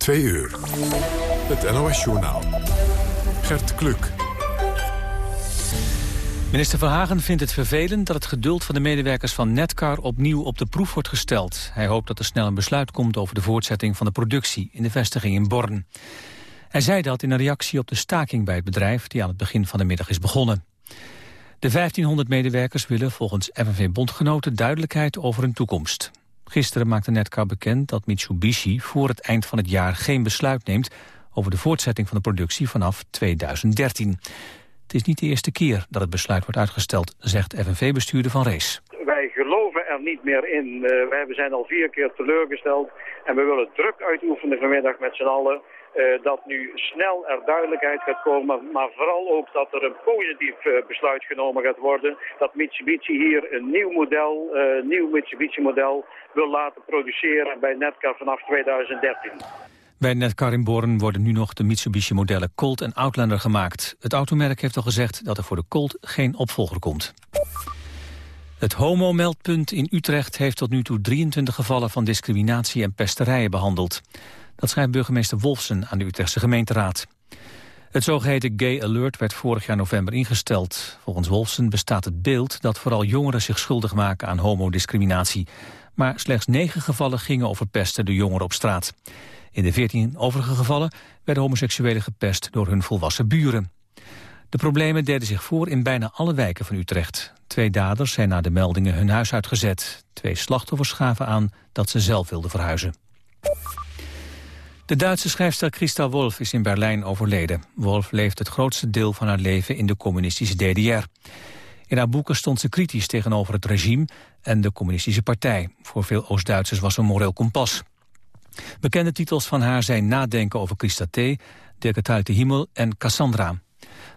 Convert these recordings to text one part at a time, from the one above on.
Twee uur. Het NOS-journaal. Gert Kluk. Minister Verhagen vindt het vervelend dat het geduld van de medewerkers van Netcar opnieuw op de proef wordt gesteld. Hij hoopt dat er snel een besluit komt over de voortzetting van de productie in de vestiging in Born. Hij zei dat in een reactie op de staking bij het bedrijf die aan het begin van de middag is begonnen. De 1500 medewerkers willen volgens FNV-bondgenoten duidelijkheid over hun toekomst. Gisteren maakte Netcar bekend dat Mitsubishi voor het eind van het jaar geen besluit neemt over de voortzetting van de productie vanaf 2013. Het is niet de eerste keer dat het besluit wordt uitgesteld, zegt FNV-bestuurder Van Rees. Wij geloven er niet meer in. Uh, wij zijn al vier keer teleurgesteld en we willen druk uitoefenen vanmiddag met z'n allen dat nu snel er duidelijkheid gaat komen, maar vooral ook dat er een positief uh, besluit genomen gaat worden. Dat Mitsubishi hier een nieuw model, uh, nieuw Mitsubishi-model wil laten produceren bij Netcar vanaf 2013. Bij Netcar in Born worden nu nog de Mitsubishi-modellen Colt en Outlander gemaakt. Het automerk heeft al gezegd dat er voor de Colt geen opvolger komt. Het homo-meldpunt in Utrecht heeft tot nu toe 23 gevallen van discriminatie en pesterijen behandeld. Dat schrijft burgemeester Wolfsen aan de Utrechtse gemeenteraad. Het zogeheten Gay Alert werd vorig jaar november ingesteld. Volgens Wolfsen bestaat het beeld dat vooral jongeren zich schuldig maken aan homodiscriminatie. Maar slechts negen gevallen gingen over pesten de jongeren op straat. In de veertien overige gevallen werden homoseksuelen gepest door hun volwassen buren. De problemen deden zich voor in bijna alle wijken van Utrecht. Twee daders zijn na de meldingen hun huis uitgezet. Twee slachtoffers gaven aan dat ze zelf wilden verhuizen. De Duitse schrijfster Christa Wolf is in Berlijn overleden. Wolf leeft het grootste deel van haar leven in de communistische DDR. In haar boeken stond ze kritisch tegenover het regime en de communistische partij. Voor veel Oost-Duitsers was ze een moreel kompas. Bekende titels van haar zijn Nadenken over Christa T., Der geteilte Himmel en Cassandra.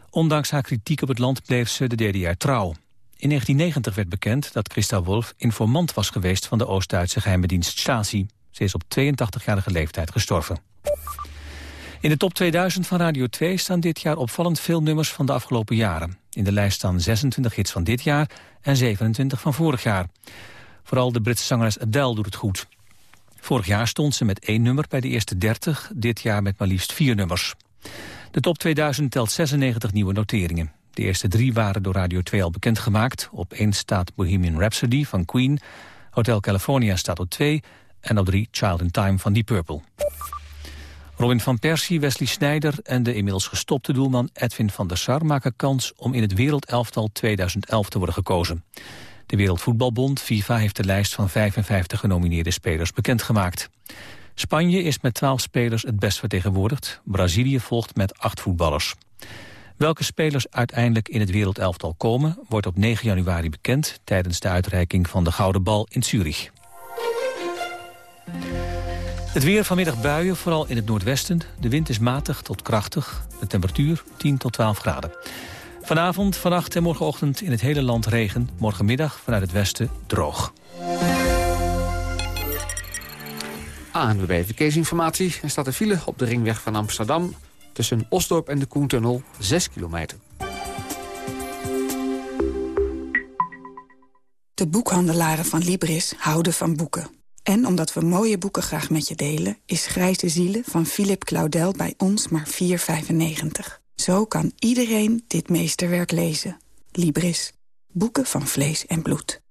Ondanks haar kritiek op het land bleef ze de DDR trouw. In 1990 werd bekend dat Christa Wolf informant was geweest van de Oost-Duitse geheime dienst Stasi. Ze is op 82-jarige leeftijd gestorven. In de top 2000 van Radio 2 staan dit jaar opvallend veel nummers van de afgelopen jaren. In de lijst staan 26 hits van dit jaar en 27 van vorig jaar. Vooral de Britse zangeres Adele doet het goed. Vorig jaar stond ze met één nummer bij de eerste 30, dit jaar met maar liefst vier nummers. De top 2000 telt 96 nieuwe noteringen. De eerste drie waren door Radio 2 al bekendgemaakt. Op één staat Bohemian Rhapsody van Queen. Hotel California staat op 2 en op 3 Child in Time van Deep Purple. Robin van Persie, Wesley Sneijder en de inmiddels gestopte doelman Edwin van der Sar maken kans om in het wereldelftal 2011 te worden gekozen. De Wereldvoetbalbond, FIFA, heeft de lijst van 55 genomineerde spelers bekendgemaakt. Spanje is met 12 spelers het best vertegenwoordigd. Brazilië volgt met 8 voetballers. Welke spelers uiteindelijk in het wereldelftal komen... wordt op 9 januari bekend tijdens de uitreiking van de Gouden Bal in Zurich. Het weer vanmiddag buien, vooral in het noordwesten. De wind is matig tot krachtig. De temperatuur 10 tot 12 graden. Vanavond, vannacht en morgenochtend in het hele land regen. Morgenmiddag vanuit het westen droog. ANWB Verkeersinformatie. Er staat een file op de ringweg van Amsterdam... tussen Osdorp en de Koentunnel, 6 kilometer. De boekhandelaren van Libris houden van boeken. En omdat we mooie boeken graag met je delen... is Grijze Zielen van Philip Claudel bij ons maar 4,95. Zo kan iedereen dit meesterwerk lezen. Libris. Boeken van vlees en bloed.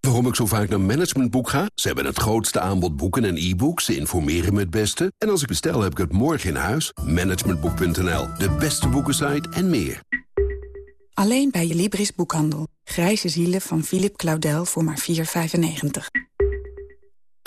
Waarom ik zo vaak naar Managementboek ga? Ze hebben het grootste aanbod boeken en e-books. Ze informeren me het beste. En als ik bestel, heb ik het morgen in huis. Managementboek.nl, de beste boekensite en meer. Alleen bij je Libris boekhandel. Grijze zielen van Philip Claudel voor maar 4,95.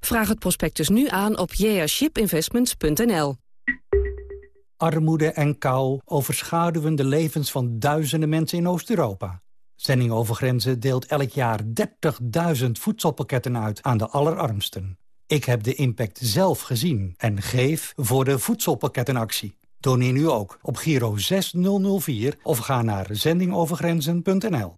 Vraag het prospectus nu aan op jashipinvestments.nl. Armoede en kou overschaduwen de levens van duizenden mensen in Oost-Europa. Zending over grenzen deelt elk jaar 30.000 voedselpakketten uit aan de allerarmsten. Ik heb de impact zelf gezien en geef voor de voedselpakkettenactie. Doneer nu ook op Giro 6004 of ga naar zendingovergrenzen.nl.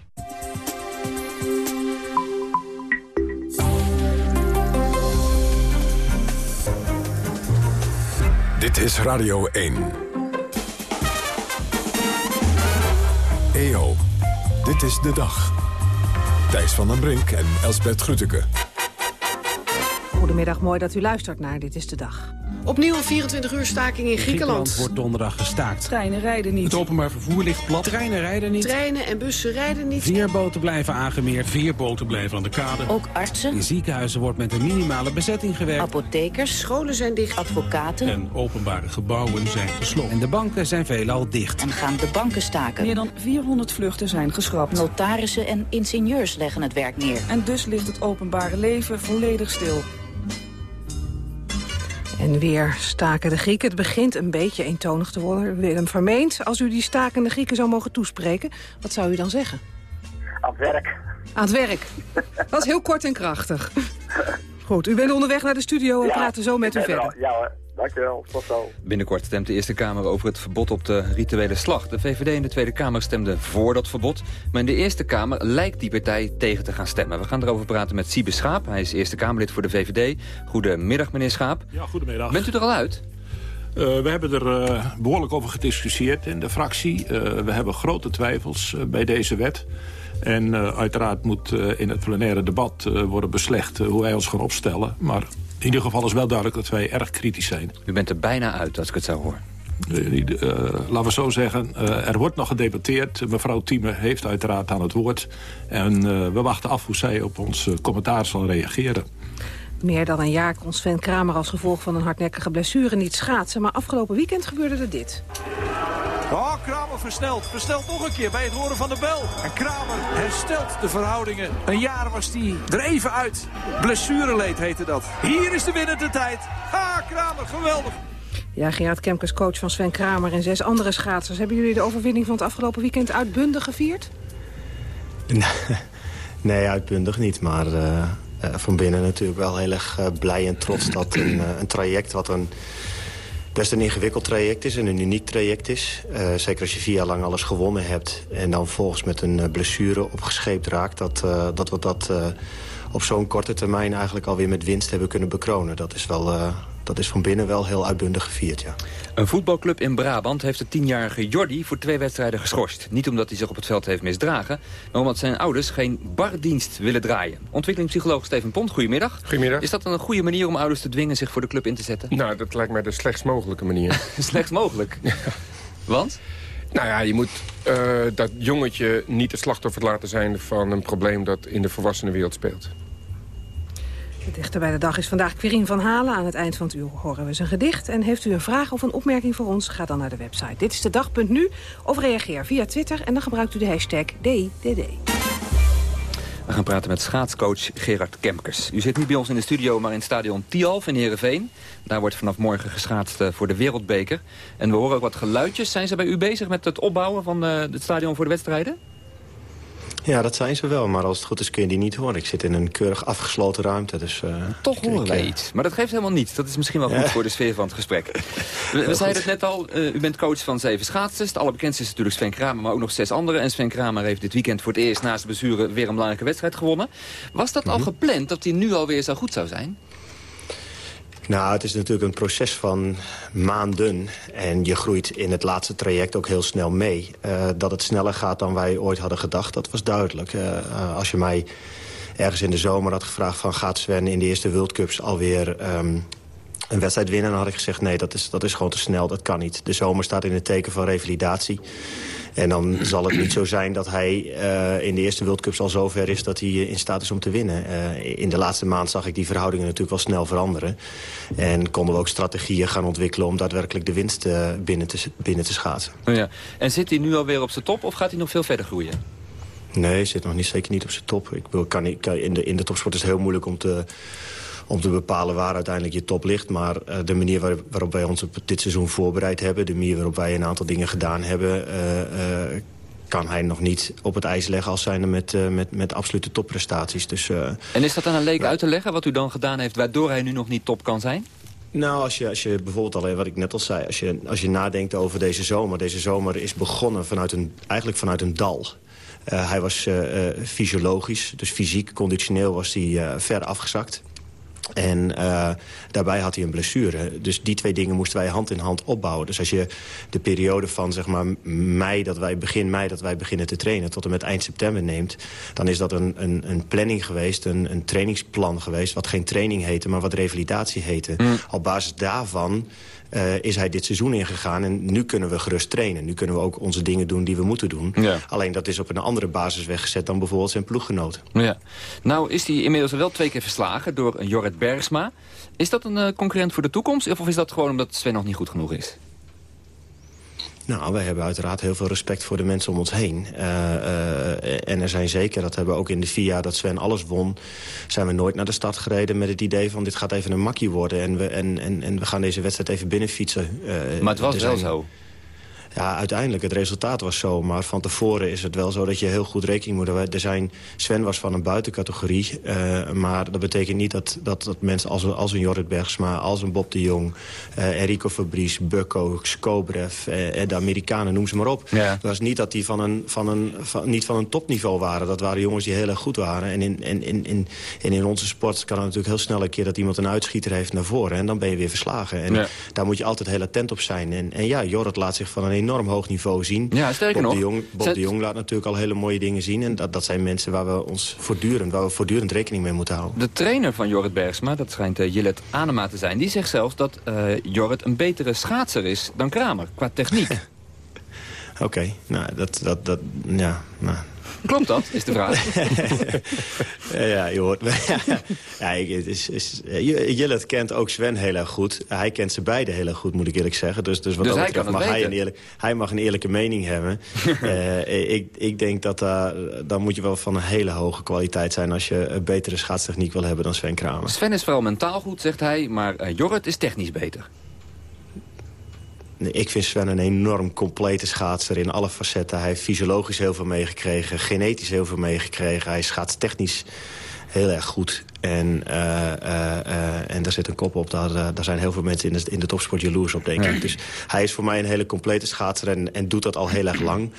Dit is Radio 1. EO, dit is de dag. Thijs van den Brink en Elsbert Grütke. Goedemiddag, mooi dat u luistert naar Dit is de Dag. Opnieuw een 24 uur staking in Griekenland. wordt donderdag gestaakt. Treinen rijden niet. Het openbaar vervoer ligt plat. Treinen rijden niet. Treinen en bussen rijden niet. Veerboten blijven aangemeerd. Veerboten blijven aan de kade. Ook artsen. In ziekenhuizen wordt met een minimale bezetting gewerkt. Apothekers. Scholen zijn dicht. Advocaten. En openbare gebouwen zijn gesloten. En de banken zijn veelal dicht. En gaan de banken staken. Meer dan 400 vluchten zijn geschrapt. Notarissen en ingenieurs leggen het werk neer. En dus ligt het openbare leven volledig stil. En weer staken de Grieken. Het begint een beetje eentonig te worden. Willem Vermeend, als u die stakende Grieken zou mogen toespreken... wat zou u dan zeggen? Aan het werk. Aan het werk. Dat is heel kort en krachtig. Goed, u bent onderweg naar de studio en Ja, praten zo met u er verder. al. Ja hoor, dankjewel. Tot zo. Binnenkort stemt de Eerste Kamer over het verbod op de rituele slag. De VVD in de Tweede Kamer stemden voor dat verbod. Maar in de Eerste Kamer lijkt die partij tegen te gaan stemmen. We gaan erover praten met Siebe Schaap. Hij is Eerste Kamerlid voor de VVD. Goedemiddag, meneer Schaap. Ja, goedemiddag. Bent u er al uit? Uh, we hebben er uh, behoorlijk over gediscussieerd in de fractie. Uh, we hebben grote twijfels bij deze wet. En uiteraard moet in het plenaire debat worden beslecht hoe wij ons gaan opstellen. Maar in ieder geval is wel duidelijk dat wij erg kritisch zijn. U bent er bijna uit, als ik het zo hoor. Uh, laten we zo zeggen, uh, er wordt nog gedebatteerd. Mevrouw Thieme heeft uiteraard aan het woord. En uh, we wachten af hoe zij op ons commentaar zal reageren. Meer dan een jaar kon Sven Kramer als gevolg van een hardnekkige blessure niet schaatsen. Maar afgelopen weekend gebeurde er dit. Oh, Kramer versnelt. Versnelt nog een keer bij het horen van de bel. En Kramer herstelt de verhoudingen. Een jaar was hij er even uit. Blessureleed heette dat. Hier is de winnende tijd. Ha, Kramer, geweldig. Ja, Gerard Kemkes, coach van Sven Kramer en zes andere schaatsers. Hebben jullie de overwinning van het afgelopen weekend uitbundig gevierd? Nee, uitbundig niet, maar uh, uh, van binnen natuurlijk wel heel erg uh, blij en trots... dat een, een traject wat een best een ingewikkeld traject is en een uniek traject is. Uh, zeker als je vier jaar lang alles gewonnen hebt... en dan volgens met een uh, blessure opgescheept raakt... dat, uh, dat we dat op zo'n korte termijn eigenlijk alweer met winst hebben kunnen bekronen. Dat is, wel, dat is van binnen wel heel uitbundig gevierd, ja. Een voetbalclub in Brabant heeft de tienjarige Jordi voor twee wedstrijden geschorst. Niet omdat hij zich op het veld heeft misdragen, maar omdat zijn ouders geen bardienst willen draaien. Ontwikkelingspsycholoog Steven Pont, goedemiddag. Goedemiddag. Is dat een goede manier om ouders te dwingen zich voor de club in te zetten? Nou, dat lijkt mij de slechtst mogelijke manier. slechtst mogelijk? Want? Nou ja, je moet uh, dat jongetje niet het slachtoffer laten zijn van een probleem dat in de volwassenenwereld speelt. Het dichter bij de dag is vandaag Quirine van Halen. Aan het eind van het uur horen we zijn gedicht. En heeft u een vraag of een opmerking voor ons, ga dan naar de website. Dit is de dag.nu of reageer via Twitter en dan gebruikt u de hashtag DDD. We gaan praten met schaatscoach Gerard Kemkers. U zit niet bij ons in de studio, maar in het stadion Tialf in Heerenveen. Daar wordt vanaf morgen geschaatst voor de Wereldbeker. En we horen ook wat geluidjes. Zijn ze bij u bezig met het opbouwen van het stadion voor de wedstrijden? Ja, dat zijn ze wel, maar als het goed is kun je die niet horen. Ik zit in een keurig afgesloten ruimte, dus... Uh, Toch horen wij iets, maar dat geeft helemaal niets. Dat is misschien wel goed ja. voor de sfeer van het gesprek. We, we zeiden het net al, uh, u bent coach van zeven schaatsers. De allerbekendste is natuurlijk Sven Kramer, maar ook nog zes anderen. En Sven Kramer heeft dit weekend voor het eerst naast de blessure weer een belangrijke wedstrijd gewonnen. Was dat mm -hmm. al gepland, dat hij nu alweer zo goed zou zijn? Nou, het is natuurlijk een proces van maanden. En je groeit in het laatste traject ook heel snel mee. Uh, dat het sneller gaat dan wij ooit hadden gedacht, dat was duidelijk. Uh, uh, als je mij ergens in de zomer had gevraagd van... gaat Sven in de eerste World Cups alweer um, een wedstrijd winnen. Dan had ik gezegd, nee, dat is, dat is gewoon te snel, dat kan niet. De zomer staat in het teken van revalidatie. En dan zal het niet zo zijn dat hij uh, in de eerste World Cups al zo ver is... dat hij in staat is om te winnen. Uh, in de laatste maand zag ik die verhoudingen natuurlijk wel snel veranderen. En konden we ook strategieën gaan ontwikkelen... om daadwerkelijk de winst uh, binnen, te, binnen te schaatsen. Oh ja. En zit hij nu alweer op zijn top of gaat hij nog veel verder groeien? Nee, hij zit nog niet, zeker niet op zijn top. Ik wil, kan, kan, in, de, in de topsport is het heel moeilijk om te om te bepalen waar uiteindelijk je top ligt. Maar uh, de manier waar, waarop wij ons op dit seizoen voorbereid hebben... de manier waarop wij een aantal dingen gedaan hebben... Uh, uh, kan hij nog niet op het ijs leggen als zijnde met, met, met absolute topprestaties. Dus, en is dat aan een leek uit te leggen wat u dan gedaan heeft... waardoor hij nu nog niet top kan zijn? Nou, als je, als je bijvoorbeeld al, wat ik net al zei... Als je, als je nadenkt over deze zomer... deze zomer is begonnen vanuit een, eigenlijk vanuit een dal... Uh, hij was uh, fysiologisch, dus fysiek, conditioneel was hij ver afgezakt. En uh, daarbij had hij een blessure. Dus die twee dingen moesten wij hand in hand opbouwen. Dus als je de periode van zeg maar, mei, dat wij, begin mei dat wij beginnen te trainen... tot en met eind september neemt... dan is dat een, een, een planning geweest, een, een trainingsplan geweest... wat geen training heette, maar wat revalidatie heette. Mm. Op basis daarvan uh, is hij dit seizoen ingegaan. En nu kunnen we gerust trainen. Nu kunnen we ook onze dingen doen die we moeten doen. Ja. Alleen dat is op een andere basis weggezet dan bijvoorbeeld zijn ploeggenoten. Ja. Nou is hij inmiddels wel twee keer verslagen door Jorrit Bergsma. Is dat een uh, concurrent voor de toekomst? Of is dat gewoon omdat Sven nog niet goed genoeg is? Nou, wij hebben uiteraard heel veel respect voor de mensen om ons heen. Uh, uh, en er zijn zeker, dat hebben we ook in de vier jaar dat Sven alles won... zijn we nooit naar de stad gereden met het idee van... dit gaat even een makkie worden en we, en, en, en we gaan deze wedstrijd even binnenfietsen. Uh, maar het was wel zo. Ja, uiteindelijk, het resultaat was zo. Maar van tevoren is het wel zo dat je heel goed rekening moet houden. Er zijn, Sven was van een buitencategorie. Uh, maar dat betekent niet dat, dat, dat mensen als, als een Jorrit Bergsma... als een Bob de Jong, uh, Enrico Fabrice, Bucco, Skobrev... Uh, de Amerikanen, noem ze maar op. Ja. Het was niet dat die van een, van een, van, niet van een topniveau waren. Dat waren jongens die heel erg goed waren. En in, in, in, in, in onze sport kan het natuurlijk heel snel een keer... dat iemand een uitschieter heeft naar voren. En dan ben je weer verslagen. En ja. daar moet je altijd heel attent op zijn. En, en ja, Jorrit laat zich van een enorm hoog niveau zien. Ja, sterker Bob nog. De Jong, Bob Zet... de Jong laat natuurlijk al hele mooie dingen zien. En dat, dat zijn mensen waar we ons voortdurend, waar we voortdurend rekening mee moeten houden. De trainer van Jorrit Bergsma, dat schijnt uh, Jillet Anema te zijn... die zegt zelfs dat uh, Jorrit een betere schaatser is dan Kramer, qua techniek. Oké, okay, nou, dat, dat, dat, ja, nou, Klopt dat, is de vraag. ja, je hoort ja, het is, is, Jillet kent ook Sven heel erg goed. Hij kent ze beiden heel erg goed, moet ik eerlijk zeggen. Dus, dus wat dus dat betreft mag hij, een eerlijk, hij mag een eerlijke mening hebben. uh, ik, ik denk dat uh, dan moet je wel van een hele hoge kwaliteit zijn... als je een betere schaatstechniek wil hebben dan Sven Kramer. Sven is vooral mentaal goed, zegt hij, maar Jorrit is technisch beter. Ik vind Sven een enorm complete schaatser in alle facetten. Hij heeft fysiologisch heel veel meegekregen, genetisch heel veel meegekregen. Hij schaatst technisch heel erg goed. En, uh, uh, uh, en daar zit een kop op. Daar, daar zijn heel veel mensen in de, in de topsport jaloers op, denk ik. Ja. Dus hij is voor mij een hele complete schaatser en, en doet dat al heel erg lang.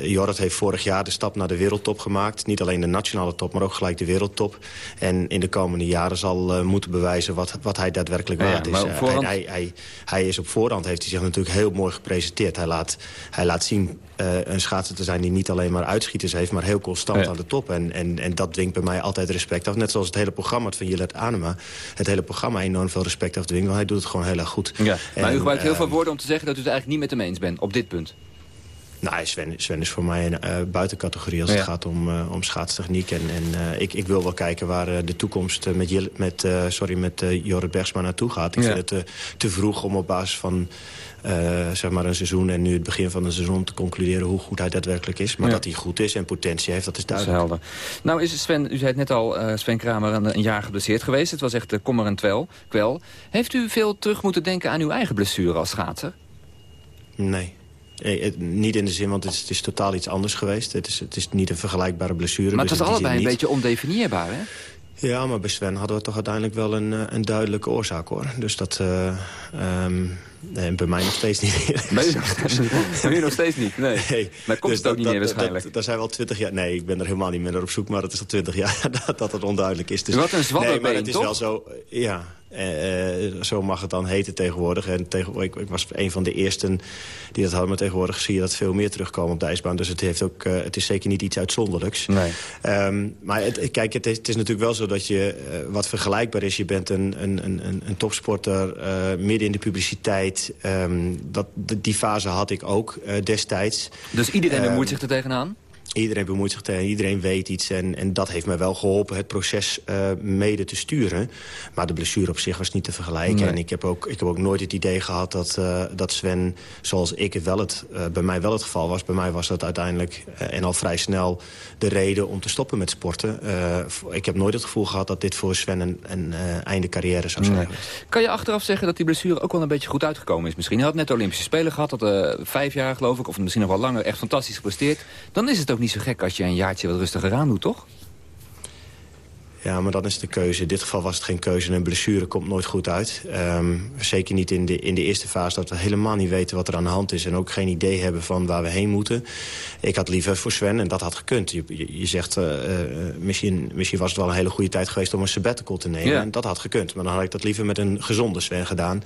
Jorrit heeft vorig jaar de stap naar de wereldtop gemaakt. Niet alleen de nationale top, maar ook gelijk de wereldtop. En in de komende jaren zal moeten bewijzen wat, wat hij daadwerkelijk waard ja, is. Voorhand... Hij, hij, hij is op voorhand, heeft hij zich natuurlijk heel mooi gepresenteerd. Hij laat, hij laat zien een schaatser te zijn die niet alleen maar uitschieters heeft... maar heel constant ja. aan de top. En, en, en dat dwingt bij mij altijd respect af. Net zoals het hele programma van Jillet Anema. Het hele programma enorm veel respect afdwingt. Want hij doet het gewoon heel erg goed. Ja. En, maar u gebruikt heel veel woorden om te zeggen dat u het eigenlijk niet met hem eens bent. Op dit punt. Nou, Sven, Sven is voor mij een uh, buitencategorie als ja. het gaat om, uh, om schaatstechniek. En, en uh, ik, ik wil wel kijken waar de toekomst met, Jil, met, sorry, met Jorrit Bergsma naartoe gaat. Ik ja. vind het te vroeg om op basis van zeg maar een seizoen en nu het begin van een seizoen te concluderen hoe goed hij daadwerkelijk is. Maar ja. dat hij goed is en potentie heeft, dat is duidelijk. Dat is helder. Nou is Sven, u zei het net al, Sven Kramer een, een, jaar geblesseerd geweest. Het was echt uh, kommer en twel, kwel. Heeft u veel terug moeten denken aan uw eigen blessure als schaatser? Nee. Eh, niet in de zin, want het is, het is, totaal iets anders geweest. Het is, het is niet een vergelijkbare blessure. Maar het dus was allebei een beetje ondefinieerbaar, hè? Ja, maar bij Sven hadden we toch uiteindelijk wel een, een duidelijke oorzaak, hoor. Dus dat... Uh, um, nee, bij mij nog steeds niet. Bij u nog steeds niet? Bij u nog steeds niet, nee. nee. Maar komt dus het ook niet meer waarschijnlijk? Dat, zijn wel twintig jaar... Nee, ik ben er helemaal niet meer naar op zoek, maar het is al twintig jaar dat, dat het onduidelijk is. Dus, had een zwabbebeen, nee, maar het is toch? wel zo... Ja, Uh, zo mag het dan heten tegenwoordig. En tegen, ik, ik, was een van de eersten die dat hadden. Maar tegenwoordig zie je dat veel meer terugkomen op de ijsbaan. Dus het, heeft ook, uh, het is zeker niet iets uitzonderlijks. Nee. Um, maar het, kijk, het is, het is, natuurlijk wel zo dat je... Uh, wat vergelijkbaar is, je bent een, een, een, een topsporter midden in de publiciteit. Um, dat, die fase had ik ook destijds. Dus iedereen bemoeit um, zich er tegenaan? Iedereen bemoeit zich tegen, iedereen weet iets. En, en dat heeft mij wel geholpen het proces uh, mede te sturen. Maar de blessure op zich was niet te vergelijken. Nee. En ik heb, ook, ik heb ook nooit het idee gehad dat, uh, dat Sven, zoals ik het wel het, uh, bij mij wel het geval was... bij mij was dat uiteindelijk en al vrij snel de reden om te stoppen met sporten. ik heb nooit het gevoel gehad dat dit voor Sven een, een einde carrière zou zijn. Nee. Kan je achteraf zeggen dat die blessure ook wel een beetje goed uitgekomen is? Misschien hij had net de Olympische Spelen gehad, dat vijf jaar geloof ik... of misschien nog wel langer, echt fantastisch gepresteerd. Dan is het ook niet zo gek als je een jaartje wat rustiger aan doet, toch? Ja, maar dan is de keuze. In dit geval was het geen keuze en een blessure komt nooit goed uit. Um, zeker niet in de, in de eerste fase dat we helemaal niet weten wat er aan de hand is... en ook geen idee hebben van waar we heen moeten. Ik had liever voor Sven, en dat had gekund. Je, je, je zegt, uh, uh, misschien, misschien was het wel een hele goede tijd geweest om een sabbatical te nemen. Ja. En dat had gekund. Maar dan had ik dat liever met een gezonde Sven gedaan.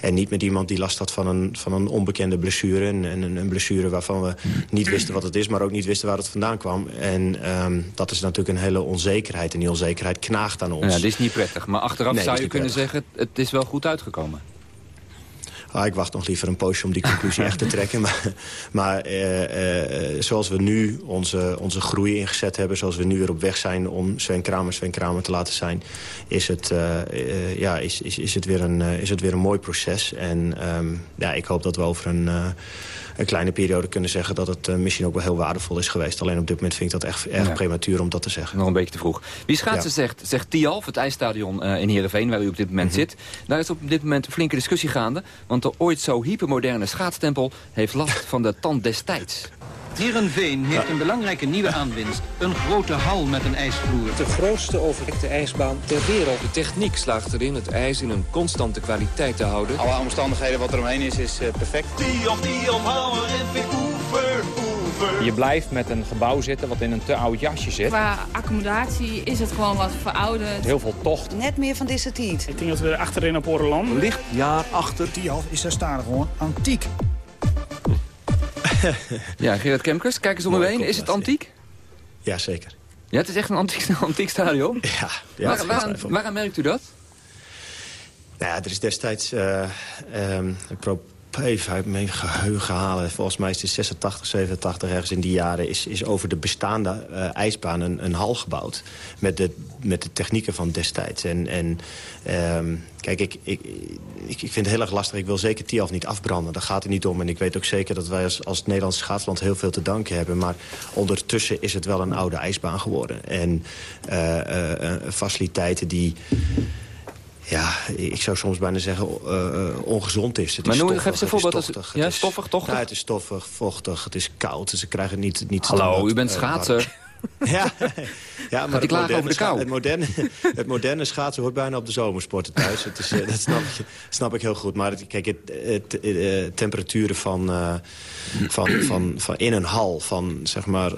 En niet met iemand die last had van een, van een onbekende blessure. En, en een, een blessure waarvan we niet wisten wat het is... maar ook niet wisten waar het vandaan kwam. En um, dat is natuurlijk een hele onzekerheid. En die onzekerheid knaagt aan ons. Ja, dit is niet prettig. Maar achteraf Nee, zou dat je kunnen zeggen, het is wel goed uitgekomen. Ah, ik wacht nog liever een poosje om die conclusie echt te trekken. Maar, maar eh, eh, zoals we nu onze, onze groei ingezet hebben... zoals we nu weer op weg zijn om Sven Kramer Sven Kramer te laten zijn... is het, eh, ja, is, is, is, het, weer, een, is het weer een mooi proces. En ehm, ja, ik hoop dat we over een, een kleine periode kunnen zeggen... dat het eh, misschien ook wel heel waardevol is geweest. Alleen op dit moment vind ik dat echt erg Ja. prematuur om dat te zeggen. Nog een beetje te vroeg. Wie schaatsen Ja. zegt, zegt Tialf, het ijsstadion eh, in Heerenveen... waar u op dit moment Mhm. zit. Daar is op dit moment een flinke discussie gaande. Want de ooit zo hypermoderne schaatstempel... heeft last van de tand destijds. Heerenveen heeft een belangrijke nieuwe aanwinst. Een grote hal met een ijsvloer. De grootste overdekte ijsbaan ter wereld. De techniek slaagt erin het ijs in een constante kwaliteit te houden. Alle omstandigheden wat er omheen is, is eh, perfect. Je blijft met een gebouw zitten wat in een te oud jasje zit. Qua accommodatie is het gewoon wat verouderd. Heel veel tocht. Net meer van deze tijd. Ik denk dat we er achterin op Oreland. Licht jaar achter. Tialf is daar staan gewoon antiek. Ja, Gerard Kemkers, kijk eens om u heen. Is het antiek? Ja, zeker. Ja, het is echt een antiek, antiek stadion. Ja, ja, Waar, waaraan, merkt u dat? Nou ja, er is destijds... eh ehm, ik probeer even uit mijn geheugen halen. Volgens mij is het 86, 87 ergens in die jaren... is, is over de bestaande eh, ijsbaan een, een hal gebouwd. Met de, met de technieken van destijds. En, en ehm, kijk, ik, ik, ik, vind het heel erg lastig. Ik wil zeker Tialf niet afbranden. Daar gaat het niet om. En ik weet ook zeker dat wij als, als Nederlands schaatsland heel veel te danken hebben. Maar ondertussen is het wel een oude ijsbaan geworden. En eh, eh, faciliteiten die... Ja, ik zou soms bijna zeggen eh, ongezond is. Het Maar is noem- stoffig, geef eens een het is voorbeeld tochtig, ja, stoffig, tochtig? Ja, het is stoffig, vochtig, het is koud. Dus ze krijgen niet, niet Hallo, standaard, u bent eh, schaatser. ja, ja, maar het moderne, over de kou? het, moderne, het moderne schaatsen hoort bijna op de zomersporten thuis. Het is, eh, dat snap ik, snap ik heel goed. Maar het, kijk, het, het, eh, temperaturen van, eh, van, van, van in een hal van zeg maar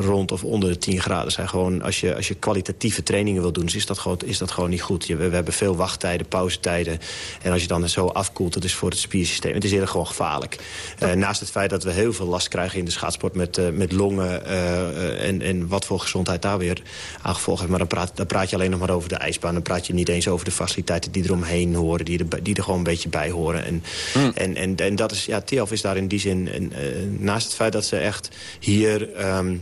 rond of onder de 10 graden zijn gewoon... Als je, als je kwalitatieve trainingen wil doen, dus is dat gewoon, is dat gewoon niet goed. Je, we, we hebben veel wachttijden, pauzetijden. En als je dan zo afkoelt, dat is voor het spiersysteem. Het is eerder gewoon gevaarlijk. Naast het feit dat we heel veel last krijgen in de schaatsport met, met longen... en, en wat voor gezondheid daar weer aan gevolgen heeft. Maar dan praat, dan praat je alleen nog maar over de ijsbaan. Dan praat je niet eens over de faciliteiten die eromheen horen. Die er, die er gewoon een beetje bij horen. En, en, en, en dat is, ja, TIAF is daar in die zin... En, eh, naast het feit dat ze echt hier... ehm,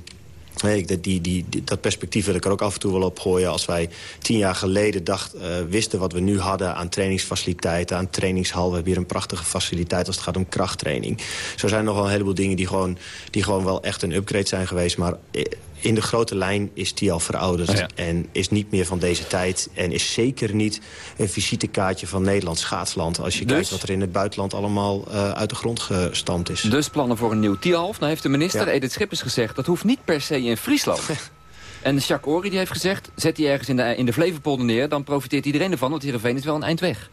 Nee, ik- die, die, die- dat perspectief wil ik er ook af en toe wel op gooien. Als wij tien jaar geleden dacht, eh, wisten wat we nu hadden aan trainingsfaciliteiten, aan trainingshal. We hebben hier een prachtige faciliteit als het gaat om krachttraining. Zo zijn er nog wel een heleboel dingen die gewoon, die gewoon wel echt een upgrade zijn geweest. Maar eh, in de grote lijn is die al verouderd. Ja. En is niet meer van deze tijd. En is zeker niet een visitekaartje van Nederlands schaatsland. Als je Dus? kijkt wat er in het buitenland allemaal eh, uit de grond gestampt is. Dus plannen voor een nieuw Tialf. Nou heeft de minister Ja. Edith Schippers gezegd... dat hoeft niet per se in Friesland. en Jacques Ory die heeft gezegd... zet die ergens in de, in de Flevopolder neer... dan profiteert iedereen ervan, want Heerenveen is wel een eind weg.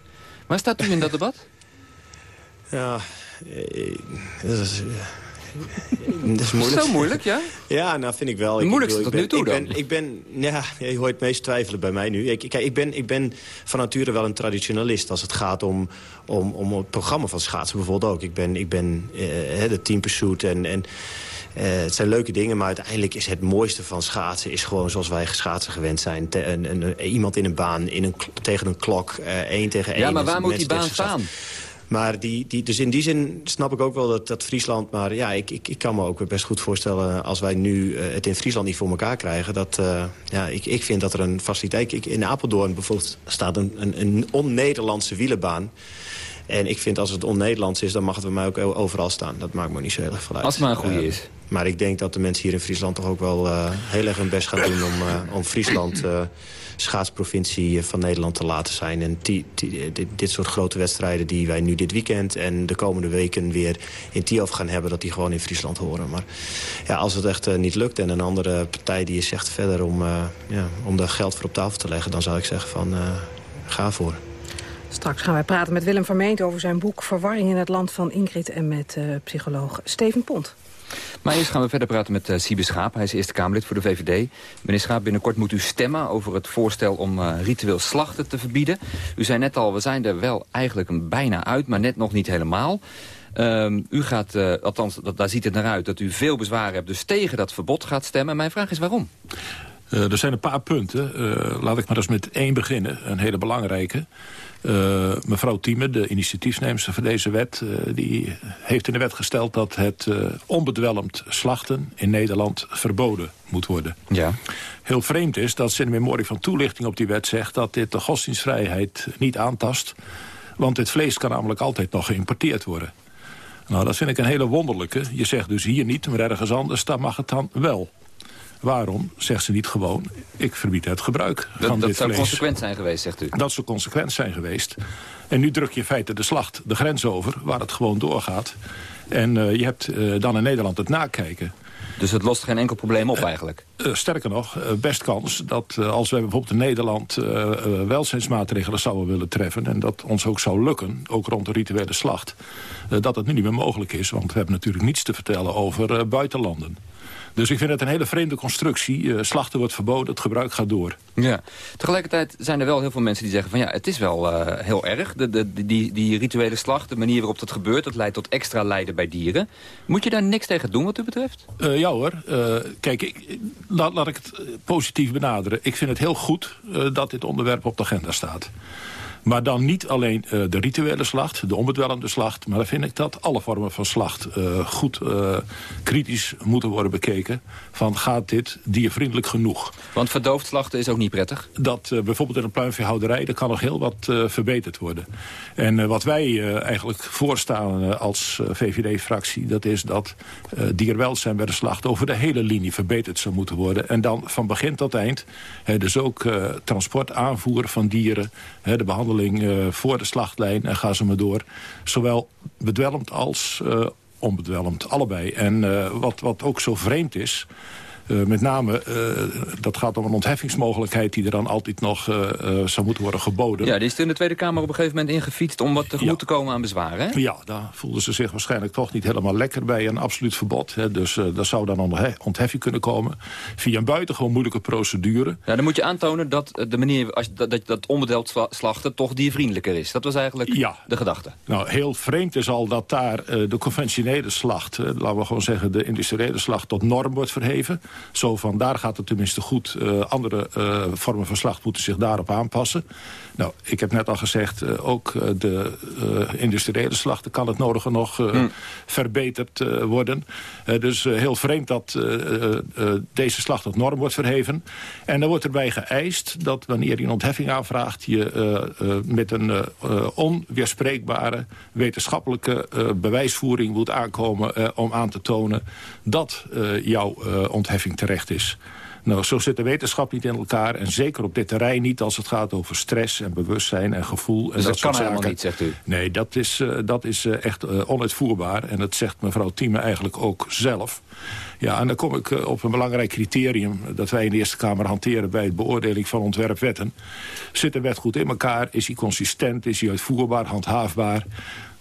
Waar staat u in dat debat? Ja, eh, dat is, eh, Dat is moeilijk. Zo moeilijk, ja? Ja, nou vind ik wel. Het moeilijkste ik, tot nu toe ik dan? ben, ik ben, ja, je hoort het meest twijfelen bij mij nu. Ik, kijk, ik ben, ik ben van nature wel een traditionalist als het gaat om, om, om het programma van schaatsen bijvoorbeeld ook. Ik ben, ik ben eh, de team pursuit en... en eh, het zijn leuke dingen, maar uiteindelijk is het mooiste van schaatsen... is gewoon zoals wij schaatsen gewend zijn. Te- een, een- iemand in een baan, in een, tegen een klok, eh, één tegen één. Ja, maar waar moet die baan staan? Maar die, die, dus in die zin snap ik ook wel dat, dat Friesland... maar ja, ik, ik, ik kan me ook best goed voorstellen... als wij nu eh, het in Friesland niet voor elkaar krijgen... dat eh, ja, ik, ik vind dat er een faciliteit... Ik, in Apeldoorn bijvoorbeeld staat een, een, een on-Nederlandse wielenbaan... En ik vind als het on-Nederlands is, dan mag het bij mij ook overal staan. Dat maakt me niet zo heel erg veel uit. Als het maar een goede Eh, is. Maar ik denk dat de mensen hier in Friesland toch ook wel heel erg hun best gaan doen... om, om Friesland schaatsprovincie van Nederland te laten zijn. En die, die- dit, soort grote wedstrijden die wij nu dit weekend... en de komende weken weer in Tiof gaan hebben... dat die gewoon in Friesland horen. Maar ja, als het echt eh, niet lukt en een andere partij die zegt verder... om, eh, ja, om daar geld voor op tafel te leggen... dan zou ik zeggen van eh, ga voor. Straks gaan wij praten met Willem Vermeend over zijn boek... Verwarring in het land van Ingrid en met psycholoog Steven Pont. Maar eerst gaan we verder praten met uh, Siebe Schaap. Hij is Eerste Kamerlid voor de VVD. Meneer Schaap, binnenkort moet u stemmen over het voorstel om uh, ritueel slachten te verbieden. U zei net al, we zijn er wel eigenlijk bijna uit, maar net nog niet helemaal. Um, u gaat, uh, althans, dat, daar ziet het naar uit, dat u veel bezwaren hebt... dus tegen dat verbod gaat stemmen. Mijn vraag is waarom? Er zijn een paar punten. Laat ik maar eens met één beginnen, een hele belangrijke. Uh, mevrouw Thieme, de initiatiefneemster van deze wet... uh, die heeft in de wet gesteld dat het uh, onbedwelmd slachten in Nederland verboden moet worden. Ja. Heel vreemd is dat ze in de memorie van toelichting op die wet zegt... dat dit de godsdienstvrijheid niet aantast. Want dit vlees kan namelijk altijd nog geïmporteerd worden. Nou, dat vind ik een hele wonderlijke. Je zegt dus hier niet, maar ergens anders, daar mag het dan wel. Waarom zegt ze niet gewoon, ik verbied het gebruik dat, van dat dit zou vlees. consequent zijn geweest, zegt u. Dat zou consequent zijn geweest. En nu druk je in feite de slacht de grens over, waar het gewoon doorgaat. En uh, je hebt uh, dan in Nederland het nakijken. Dus het lost geen enkel probleem op eigenlijk? Uh, sterker nog, best kans dat als wij bijvoorbeeld in Nederland welzijnsmaatregelen zouden willen treffen... en dat ons ook zou lukken, ook rond de rituele slacht... dat het nu niet meer mogelijk is, want we hebben natuurlijk niets te vertellen over buitenlanden. Dus ik vind het een hele vreemde constructie. Uh, slachten wordt verboden, het gebruik gaat door. Ja. Tegelijkertijd zijn er wel heel veel mensen die zeggen van ja, het is wel uh, heel erg. De, de, die, die rituele slacht, de manier waarop dat gebeurt, dat leidt tot extra lijden bij dieren. Moet je daar niks tegen doen wat u betreft? Uh, ja hoor. kijk, ik, laat, laat ik het positief benaderen. Ik vind het heel goed dat dit onderwerp op de agenda staat. Maar dan niet alleen uh, de rituele slacht, de onbedwelmde slacht... maar dan vind ik dat alle vormen van slacht uh, goed uh, kritisch moeten worden bekeken. Van gaat dit diervriendelijk genoeg? Want verdoofd slachten is ook niet prettig? Dat bijvoorbeeld in een pluimveehouderij, er kan nog heel wat verbeterd worden. En wat wij eigenlijk voorstaan als VVD-fractie... dat is dat dierwelzijn bij de slacht over de hele linie verbeterd zou moeten worden. En dan van begin tot eind, dus ook transport, aanvoer van dieren... de behandeling Uh, voor de slachtlijn en ga ze maar door. Zowel bedwelmd als uh, onbedwelmd, allebei. En uh, wat, wat ook zo vreemd is... Uh, met name, uh, dat gaat om een ontheffingsmogelijkheid... die er dan altijd nog uh, zou moeten worden geboden. Ja, die is in de Tweede Kamer op een gegeven moment ingefietst... om wat tegemoet ja. te komen aan bezwaren, hè? Ja, daar voelden ze zich waarschijnlijk toch niet helemaal lekker bij... een absoluut verbod. Hè. Dus daar zou dan een ontheffing kunnen komen... via een buitengewoon moeilijke procedure. Ja, dan moet je aantonen dat de manier... Als, dat, dat, dat onbedeld slachten toch diervriendelijker is. Dat was eigenlijk ja. de gedachte. Nou, heel vreemd is al dat daar de conventionele slacht... laten we gewoon zeggen de industriële slacht... tot norm wordt verheven... Zo van, daar gaat het tenminste goed. Uh, andere uh, vormen van slacht moeten zich daarop aanpassen. Nou, ik heb net al gezegd, uh, ook de industriële slachten kan het nodige nog hmm. verbeterd worden. dus heel vreemd dat deze slacht tot norm wordt verheven. En dan wordt erbij geëist dat wanneer je een ontheffing aanvraagt... je met een onweerspreekbare wetenschappelijke bewijsvoering moet aankomen... om aan te tonen dat jouw ontheffing terecht is. Nou, zo zit de wetenschap niet in elkaar. En zeker op dit terrein niet als het gaat over stress en bewustzijn en gevoel. Dus en dat, dat kan helemaal niet, zegt u? Nee, dat is, uh, dat is uh, echt uh, onuitvoerbaar. En dat zegt mevrouw Thieme eigenlijk ook zelf. Ja, en dan kom ik op een belangrijk criterium... dat wij in de Eerste Kamer hanteren bij het beoordeling van ontwerpwetten. Zit de wet goed in elkaar? Is hij consistent? Is hij uitvoerbaar, handhaafbaar?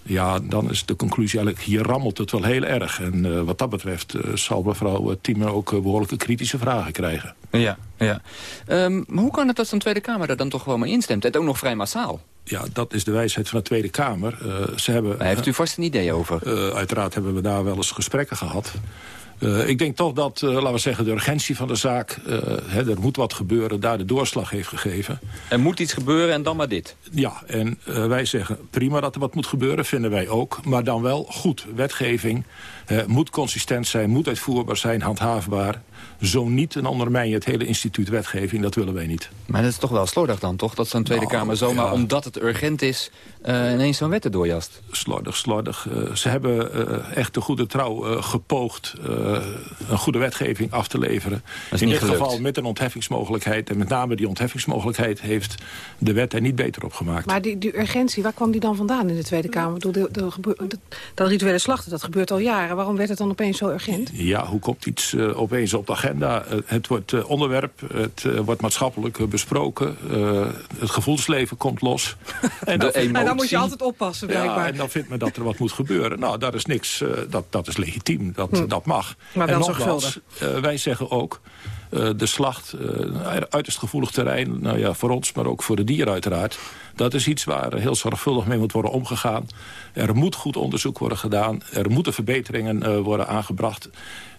Ja, dan is de conclusie eigenlijk, hier rammelt het wel heel erg. En uh, wat dat betreft uh, zal mevrouw uh, Thieme ook behoorlijke kritische vragen krijgen. Ja, ja. Um, maar hoe kan het dat zo'n Tweede Kamer daar dan toch gewoon mee instemt? Het ook nog vrij massaal. Ja, dat is de wijsheid van de Tweede Kamer. ze hebben, daar heeft u vast een idee over? uiteraard hebben we daar wel eens gesprekken gehad. Uh, ik denk toch dat, uh, laten we zeggen, de urgentie van de zaak... Uh, hè, er moet wat gebeuren, daar de doorslag heeft gegeven. Er moet iets gebeuren en dan maar dit? Ja, en wij zeggen prima dat er wat moet gebeuren, vinden wij ook. Maar dan wel goed. Wetgeving moet consistent zijn, moet uitvoerbaar zijn, handhaafbaar. Zo niet, dan ondermijn je het hele instituut wetgeving. Dat willen wij niet. Maar dat is toch wel slordig dan, toch? Dat zo'n Tweede nou, Kamer zomaar, ja. omdat het urgent is... Uh, ineens zo'n wet doorjast. Slordig, slordig. Uh, ze hebben uh, echt de goede trouw gepoogd... een goede wetgeving af te leveren. In dit gelukt. geval met een ontheffingsmogelijkheid. En met name die ontheffingsmogelijkheid... heeft de wet er niet beter op gemaakt. Maar die, die urgentie, waar kwam die dan vandaan in de Tweede Kamer? De, de, de, de, dat rituele slachten, dat gebeurt al jaren. Waarom werd het dan opeens zo urgent? Ja, hoe komt iets opeens op de agenda? het wordt onderwerp, het wordt maatschappelijk besproken. het gevoelsleven komt los. en de emotie dan moet je altijd oppassen, blijkbaar. Ja, en dan vindt men dat er wat moet gebeuren. Nou, dat is niks. Uh, dat, dat is legitiem. Dat, hm. dat mag. Maar wel zorgvuldig. Uh, wij zeggen ook... Uh, de slacht, uiterst gevoelig terrein, nou ja, voor ons, maar ook voor de dieren uiteraard. Dat is iets waar heel zorgvuldig mee moet worden omgegaan. Er moet goed onderzoek worden gedaan. Er moeten verbeteringen worden aangebracht.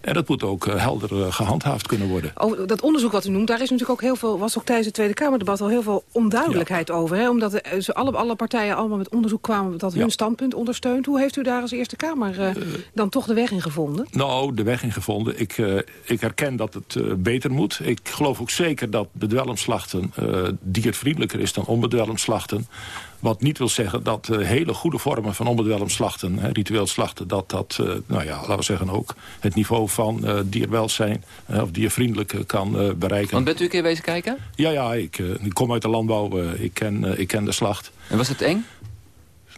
En dat moet ook uh, helder uh, gehandhaafd kunnen worden. Oh, dat onderzoek wat u noemt, daar is natuurlijk ook heel veel, was ook tijdens het Tweede Kamerdebat al heel veel onduidelijkheid ja. over. Hè? Omdat ze alle, alle partijen allemaal met onderzoek kwamen dat hun ja. standpunt ondersteunt. Hoe heeft u daar als Eerste Kamer uh, dan toch de weg in gevonden? Nou, de weg in gevonden. Ik, ik herken dat het beter moet. Ik geloof ook zeker dat bedwelmslachten diervriendelijker is dan onbedwelmslachten. Wat niet wil zeggen dat uh, hele goede vormen van onbedwelmd slachten, hè, ritueel slachten, dat dat, uh, nou ja, laten we zeggen ook het niveau van uh, dierwelzijn of diervriendelijk kan bereiken. Want bent u een keer bezig kijken? Ja, ja, ik, ik kom uit de landbouw, ik, ken, ik ken de slacht. En was het eng?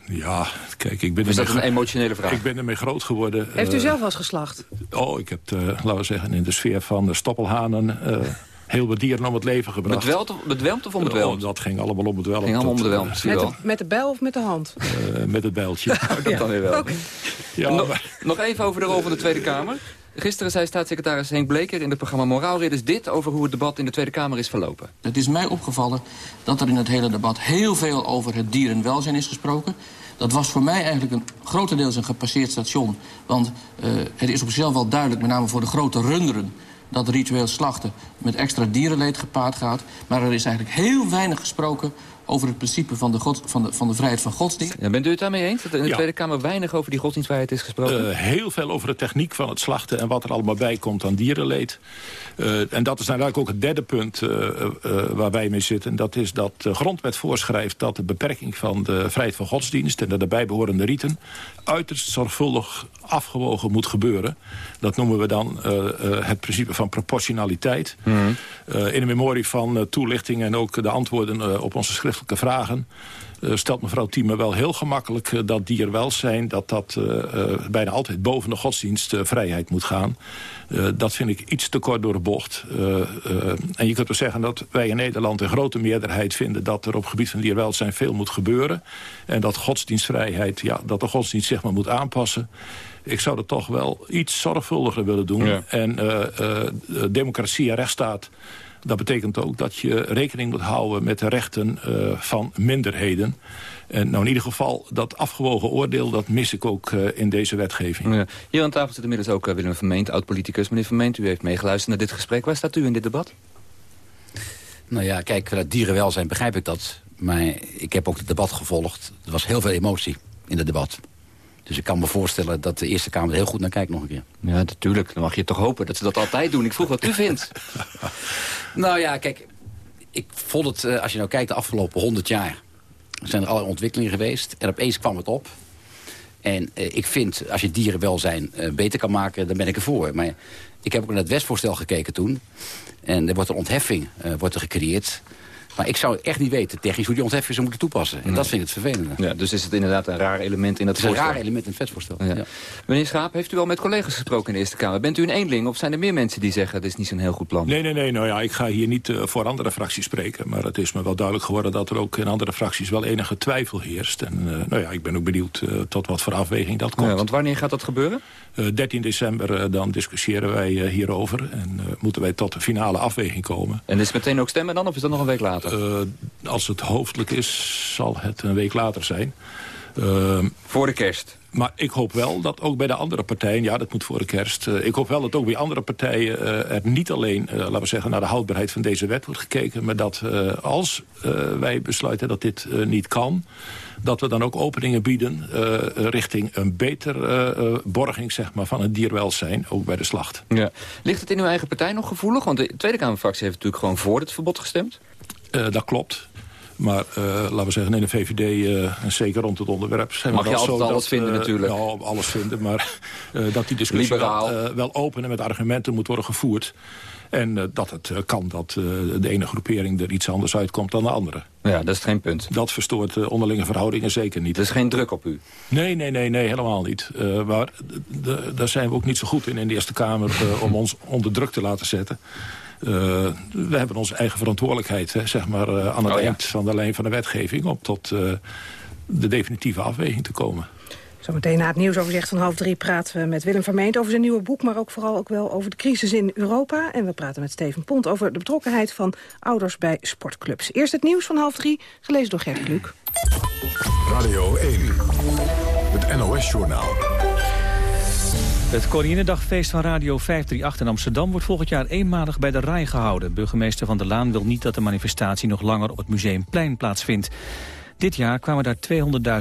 Ja, kijk, ik ben... Is dat een emotionele vraag? Ik ben ermee groot geworden. Heeft u zelf eens geslacht? Oh, ik heb, laten we zeggen, in de sfeer van de stoppelhanen heel wat dieren om het leven gebracht. Bedwelmd of, bedwelmd of onbedwelmd? Oh, dat ging allemaal onbedwelmd. Ging allemaal onbedwelmd, met, de, met de bijl of met de hand? Uh, met het bijltje. dat ja. dan weer wel. Okay. Ja, nog, maar... nog even over de rol van de Tweede Kamer. Gisteren zei staatssecretaris Henk Bleker in het programma Moraalridders dit over hoe het debat in de Tweede Kamer is verlopen. Het is mij opgevallen dat er in het hele debat heel veel over het dierenwelzijn is gesproken. Dat was voor mij eigenlijk een grotendeels een gepasseerd station. Want uh, het is op zichzelf wel duidelijk, met name voor de grote runderen dat ritueel slachten met extra dierenleed gepaard gaat. Maar er is eigenlijk heel weinig gesproken over het principe van de, God, van de, van de vrijheid van godsdienst. Ja, bent u het daarmee eens? Dat er in de ja. Tweede Kamer weinig over die godsdienstvrijheid is gesproken? Uh, heel veel over de techniek van het slachten en wat er allemaal bij komt aan dierenleed. Uh, en dat is eigenlijk ook het derde punt uh, waar wij mee zitten. En dat is dat de grondwet voorschrijft dat de beperking van de vrijheid van godsdienst... en de daarbij behorende riten uiterst zorgvuldig afgewogen moet gebeuren. Dat noemen we dan het principe van proportionaliteit. Mm -hmm. in de memorie van toelichting en ook de antwoorden op onze schriftelijke vragen... Uh, stelt mevrouw Thieme wel heel gemakkelijk uh, dat dierwelzijn... dat dat uh, bijna altijd boven de godsdienstvrijheid moet gaan. dat vind ik iets te kort door de bocht. en je kunt wel zeggen dat wij in Nederland in grote meerderheid vinden... dat er op het gebied van dierwelzijn veel moet gebeuren. En dat godsdienstvrijheid, ja, dat de godsdienst zich maar moet aanpassen. Ik zou dat toch wel iets zorgvuldiger willen doen. Ja. En democratie en rechtsstaat dat betekent ook dat je rekening moet houden met de rechten uh, van minderheden. En nou in ieder geval, dat afgewogen oordeel, dat mis ik ook uh, in deze wetgeving. Ja. Hier aan tafel zit inmiddels ook uh, Willem Vermeend, oud-politicus. Meneer Vermeend, u heeft meegeluisterd naar dit gesprek. Waar staat u in dit debat? Nou ja, kijk, vanuit dierenwelzijn begrijp ik dat. Maar ik heb ook het debat gevolgd. Er was heel veel emotie in het debat. Dus ik kan me voorstellen dat de Eerste Kamer er heel goed naar kijkt nog een keer. Ja, natuurlijk. Dan mag je toch hopen dat ze dat altijd doen. Ik vroeg wat u vindt. nou ja, kijk. Ik vond het, eh, als je nou kijkt, de afgelopen 100 jaar... zijn er allerlei ontwikkelingen geweest. En opeens kwam het op. En eh, ik vind, als je dierenwelzijn uh, beter kan maken, dan ben ik ervoor. Maar ik heb ook naar het wetsvoorstel gekeken toen. En er wordt een ontheffing uh, wordt er gecreëerd. Maar ik zou echt niet weten technisch hoe die ontheffing zou moeten toepassen. En dat vind ik het vervelende. Ja, dus is het inderdaad een raar element in dat Het is een raar element in het wetsvoorstel. Ja. Meneer Schaap, heeft u al met collega's gesproken in de Eerste Kamer? Bent u een eenling of zijn er meer mensen die zeggen... dit is niet zo'n heel goed plan? Nee, nee, nee. Nou ja, ik ga hier niet eh, voor andere fracties spreken. Maar het is me wel duidelijk geworden dat er ook in andere fracties wel enige twijfel heerst. En eh, nou ja, ik ben ook benieuwd eh, tot wat voor afweging dat komt. Ja, want wanneer gaat dat gebeuren? Eh, 13 december dan discussiëren wij hierover. En eh, moeten wij tot de finale afweging komen. En is meteen ook stemmen dan, of is dat nog een week later? Eh, als het hoofdelijk is, zal het een week later zijn. Ehm, voor de kerst? Maar ik hoop wel dat ook bij de andere partijen... ja, dat moet voor de kerst... eh, ik hoop wel dat ook bij andere partijen eh, er niet alleen... eh, laten we zeggen, naar de houdbaarheid van deze wet wordt gekeken... maar dat eh, als eh, wij besluiten dat dit eh, niet kan... dat we dan ook openingen bieden eh, richting een beter eh, eh, borging zeg maar, van het dierwelzijn... ook bij de slacht. Ja. Ligt het in uw eigen partij nog gevoelig? Want de Tweede Kamerfractie heeft natuurlijk gewoon voor het verbod gestemd. Eh, dat klopt. Maar eh, laten we zeggen, in de VVD, eh, en zeker rond het onderwerp... Zijn Mag we je altijd zo alles dat, vinden natuurlijk. Ja, alles vinden, maar dat die discussie wel, wel open en met argumenten moet worden gevoerd. En dat het kan dat de ene groepering er iets anders uitkomt dan de andere. Ja, dat is geen punt. Dat verstoort de onderlinge verhoudingen zeker niet. Er is geen druk op u? Nee, nee, nee, nee helemaal niet. Maar daar zijn we ook niet zo goed in in de Eerste Kamer... om ons onder druk te laten zetten. Eh, we hebben onze eigen verantwoordelijkheid hè, zeg maar, eh, aan het Oh, ja. eind van de lijn van de wetgeving... om tot eh, de definitieve afweging te komen. Zometeen na het nieuwsoverzicht van half drie praten we met Willem Vermeend over zijn nieuwe boek... maar ook vooral ook wel over de crisis in Europa. En we praten met Steven Pont over de betrokkenheid van ouders bij sportclubs. Eerst het nieuws van half drie, gelezen door Gert Kluk. Radio 1, het NOS-journaal. Het Koninginnedagfeest van Radio 538 in Amsterdam wordt volgend jaar eenmalig bij de RAI gehouden. Burgemeester Van der Laan wil niet dat de manifestatie nog langer op het Museumplein plaatsvindt. Dit jaar kwamen daar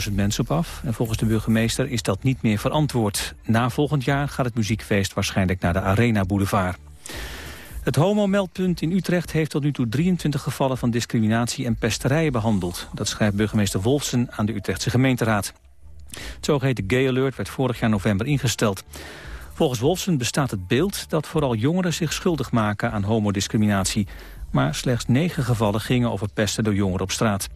200.000 mensen op af en volgens de burgemeester is dat niet meer verantwoord. Na volgend jaar gaat het muziekfeest waarschijnlijk naar de Arena Boulevard. Het homo-meldpunt in Utrecht heeft tot nu toe 23 gevallen van discriminatie en pesterijen behandeld. Dat schrijft burgemeester Wolfsen aan de Utrechtse gemeenteraad. Het zogeheten Gay Alert werd vorig jaar november ingesteld. Volgens Wolfsen bestaat het beeld dat vooral jongeren zich schuldig maken aan homodiscriminatie. Maar slechts negen gevallen gingen over pesten door jongeren op straat.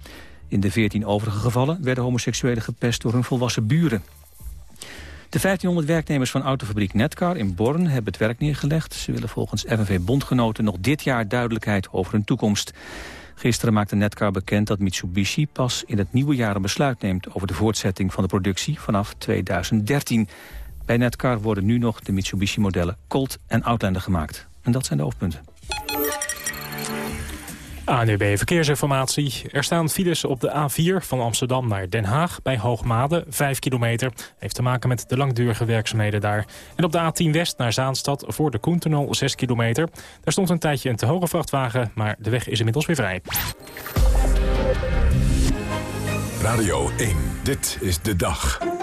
In de 14 overige gevallen werden homoseksuelen gepest door hun volwassen buren. De 1500 werknemers van autofabriek Netcar in Born hebben het werk neergelegd. Ze willen volgens FNV-bondgenoten nog dit jaar duidelijkheid over hun toekomst. Gisteren maakte Netcar bekend dat Mitsubishi pas in het nieuwe jaar een besluit neemt over de voortzetting van de productie vanaf 2013. Bij Netcar worden nu nog de Mitsubishi-modellen Colt en Outlander gemaakt. En dat zijn de hoofdpunten. ANUB Verkeersinformatie. Er staan files op de A4 van Amsterdam naar Den Haag bij Hoogmade, 5 kilometer. Heeft te maken met de langdurige werkzaamheden daar. En op de A10 West naar Zaanstad voor de Koentunnel, 6 kilometer. Daar stond een tijdje een te hoge vrachtwagen, maar de weg is inmiddels weer vrij. Radio 1, dit is de dag.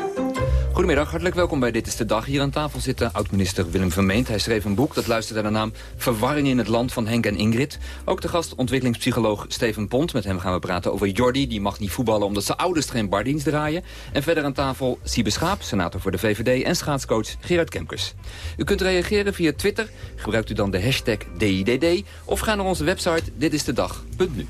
Goedemiddag, hartelijk welkom bij Dit is de Dag. Hier aan tafel zit de oud-minister Willem Vermeend. Hij schreef een boek dat luistert naar de naam Verwarring in het Land van Henk en Ingrid. Ook de gast ontwikkelingspsycholoog Steven Pont. Met hem gaan we praten over Jordi. Die mag niet voetballen omdat zijn ouders geen bardienst draaien. En verder aan tafel Siebe Schaap, senator voor de VVD... en schaatscoach Gerard Kemkers. U kunt reageren via Twitter. Gebruikt u dan de hashtag DIDD. Of ga naar onze website ditistedag.nu.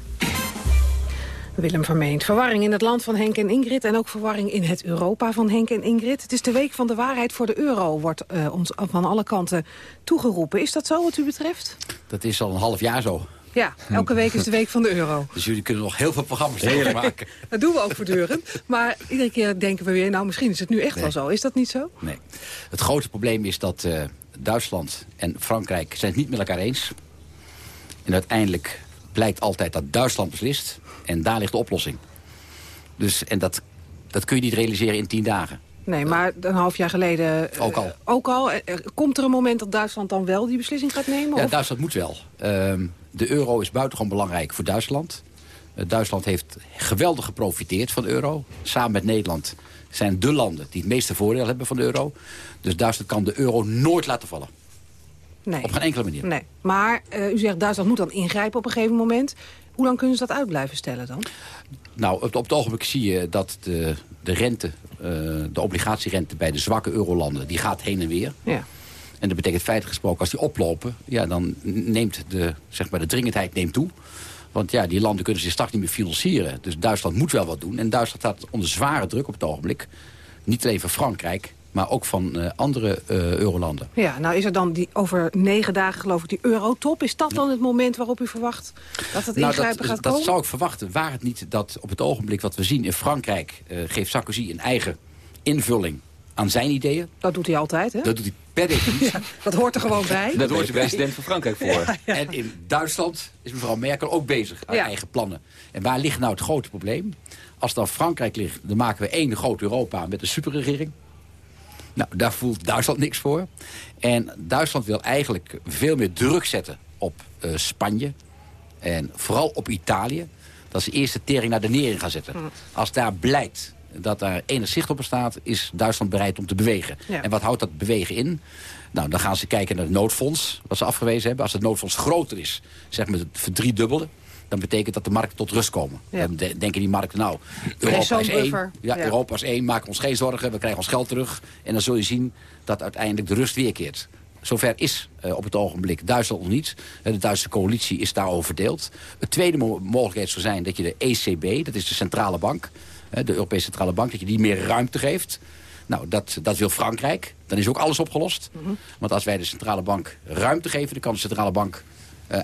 Willem Vermeend. Verwarring in het land van Henk en Ingrid... en ook verwarring in het Europa van Henk en Ingrid. Het is de week van de waarheid voor de euro, wordt eh, ons van alle kanten toegeroepen. Is dat zo wat u betreft? Dat is al een half jaar zo. Ja, elke week is de week van de euro. Dus jullie kunnen nog heel veel programma's maken. Dat doen we ook voortdurend. Maar iedere keer denken we weer, nou misschien is het nu echt Nee. wel zo. Is dat niet zo? Nee. Het grote probleem is dat eh, Duitsland en Frankrijk zijn het niet met elkaar eens. En uiteindelijk blijkt altijd dat Duitsland beslist. En daar ligt de oplossing. Dus, en dat, dat kun je niet realiseren in tien dagen. Nee, maar een half jaar geleden... eh, Ook al. Ook al. Eh, eh, Komt er een moment dat Duitsland dan wel die beslissing gaat nemen? Ja, of? Duitsland moet wel. Ehm, de euro is buitengewoon belangrijk voor Duitsland. Eh, Duitsland heeft geweldig geprofiteerd van de euro. Samen met Nederland zijn de landen die het meeste voordeel hebben van de euro. Dus Duitsland kan de euro nooit laten vallen. Nee. Op geen enkele manier. Nee. Maar eh, u zegt Duitsland moet dan ingrijpen op een gegeven moment. Hoe lang kunnen ze dat uit blijven stellen dan? Nou, op, op het ogenblik zie je dat de, de rente, eh, de obligatierente bij de zwakke eurolanden, die gaat heen en weer. Ja. En dat betekent feitelijk gesproken, als die oplopen, ja, dan neemt de, zeg maar, de dringendheid neemt toe. Want ja, die landen kunnen zich straks niet meer financieren. Dus Duitsland moet wel wat doen. En Duitsland staat onder zware druk op het ogenblik. Niet alleen van Frankrijk, maar ook van uh, andere uh, eurolanden. Ja, nou is er dan die, over negen dagen geloof ik die eurotop. Is dat dan het moment waarop u verwacht dat het nou, ingrijpen dat, gaat dat komen? zou ik verwachten. Waar het niet dat op het ogenblik wat we zien in Frankrijk... Uh, geeft Sarkozy een eigen invulling aan zijn ideeën. Dat doet hij altijd, hè? Dat doet hij per definitie. Ja, dat hoort er gewoon bij. Dat hoort de president van Frankrijk voor. Ja, ja. En in Duitsland is mevrouw Merkel ook bezig aan Ja. eigen plannen. En waar ligt nou het grote probleem? Als aan Frankrijk ligt, dan maken we één groot Europa met een superregering. Nou, daar voelt Duitsland niks voor. En Duitsland wil eigenlijk veel meer druk zetten op eh, Spanje. En vooral op Italië. Dat ze eerst de tering naar de nering gaan zetten. Als daar blijkt dat daar enig zicht op bestaat... is Duitsland bereid om te bewegen. Ja. En wat houdt dat bewegen in? Nou, dan gaan ze kijken naar het noodfonds, wat ze afgewezen hebben. Als het noodfonds groter is, zeg maar het verdriedubbelde... dan betekent dat de markten tot rust komen. Ja. Dan de- denken die markten, nou, Europa is één. Ja, Ja. Europa is één, maak ons geen zorgen, we krijgen ons geld terug. En dan zul je zien dat uiteindelijk de rust weerkeert. Zover is eh, op het ogenblik Duitsland nog niet. Eh, de Duitse coalitie is daarover verdeeld. Het tweede mo- mogelijkheid zou zijn dat je de ECB, dat is de centrale bank... eh, de Europese Centrale Bank, dat je die meer ruimte geeft. Nou, dat, dat wil Frankrijk. Dan is ook alles opgelost. Want als wij de centrale bank ruimte geven... dan kan de centrale bank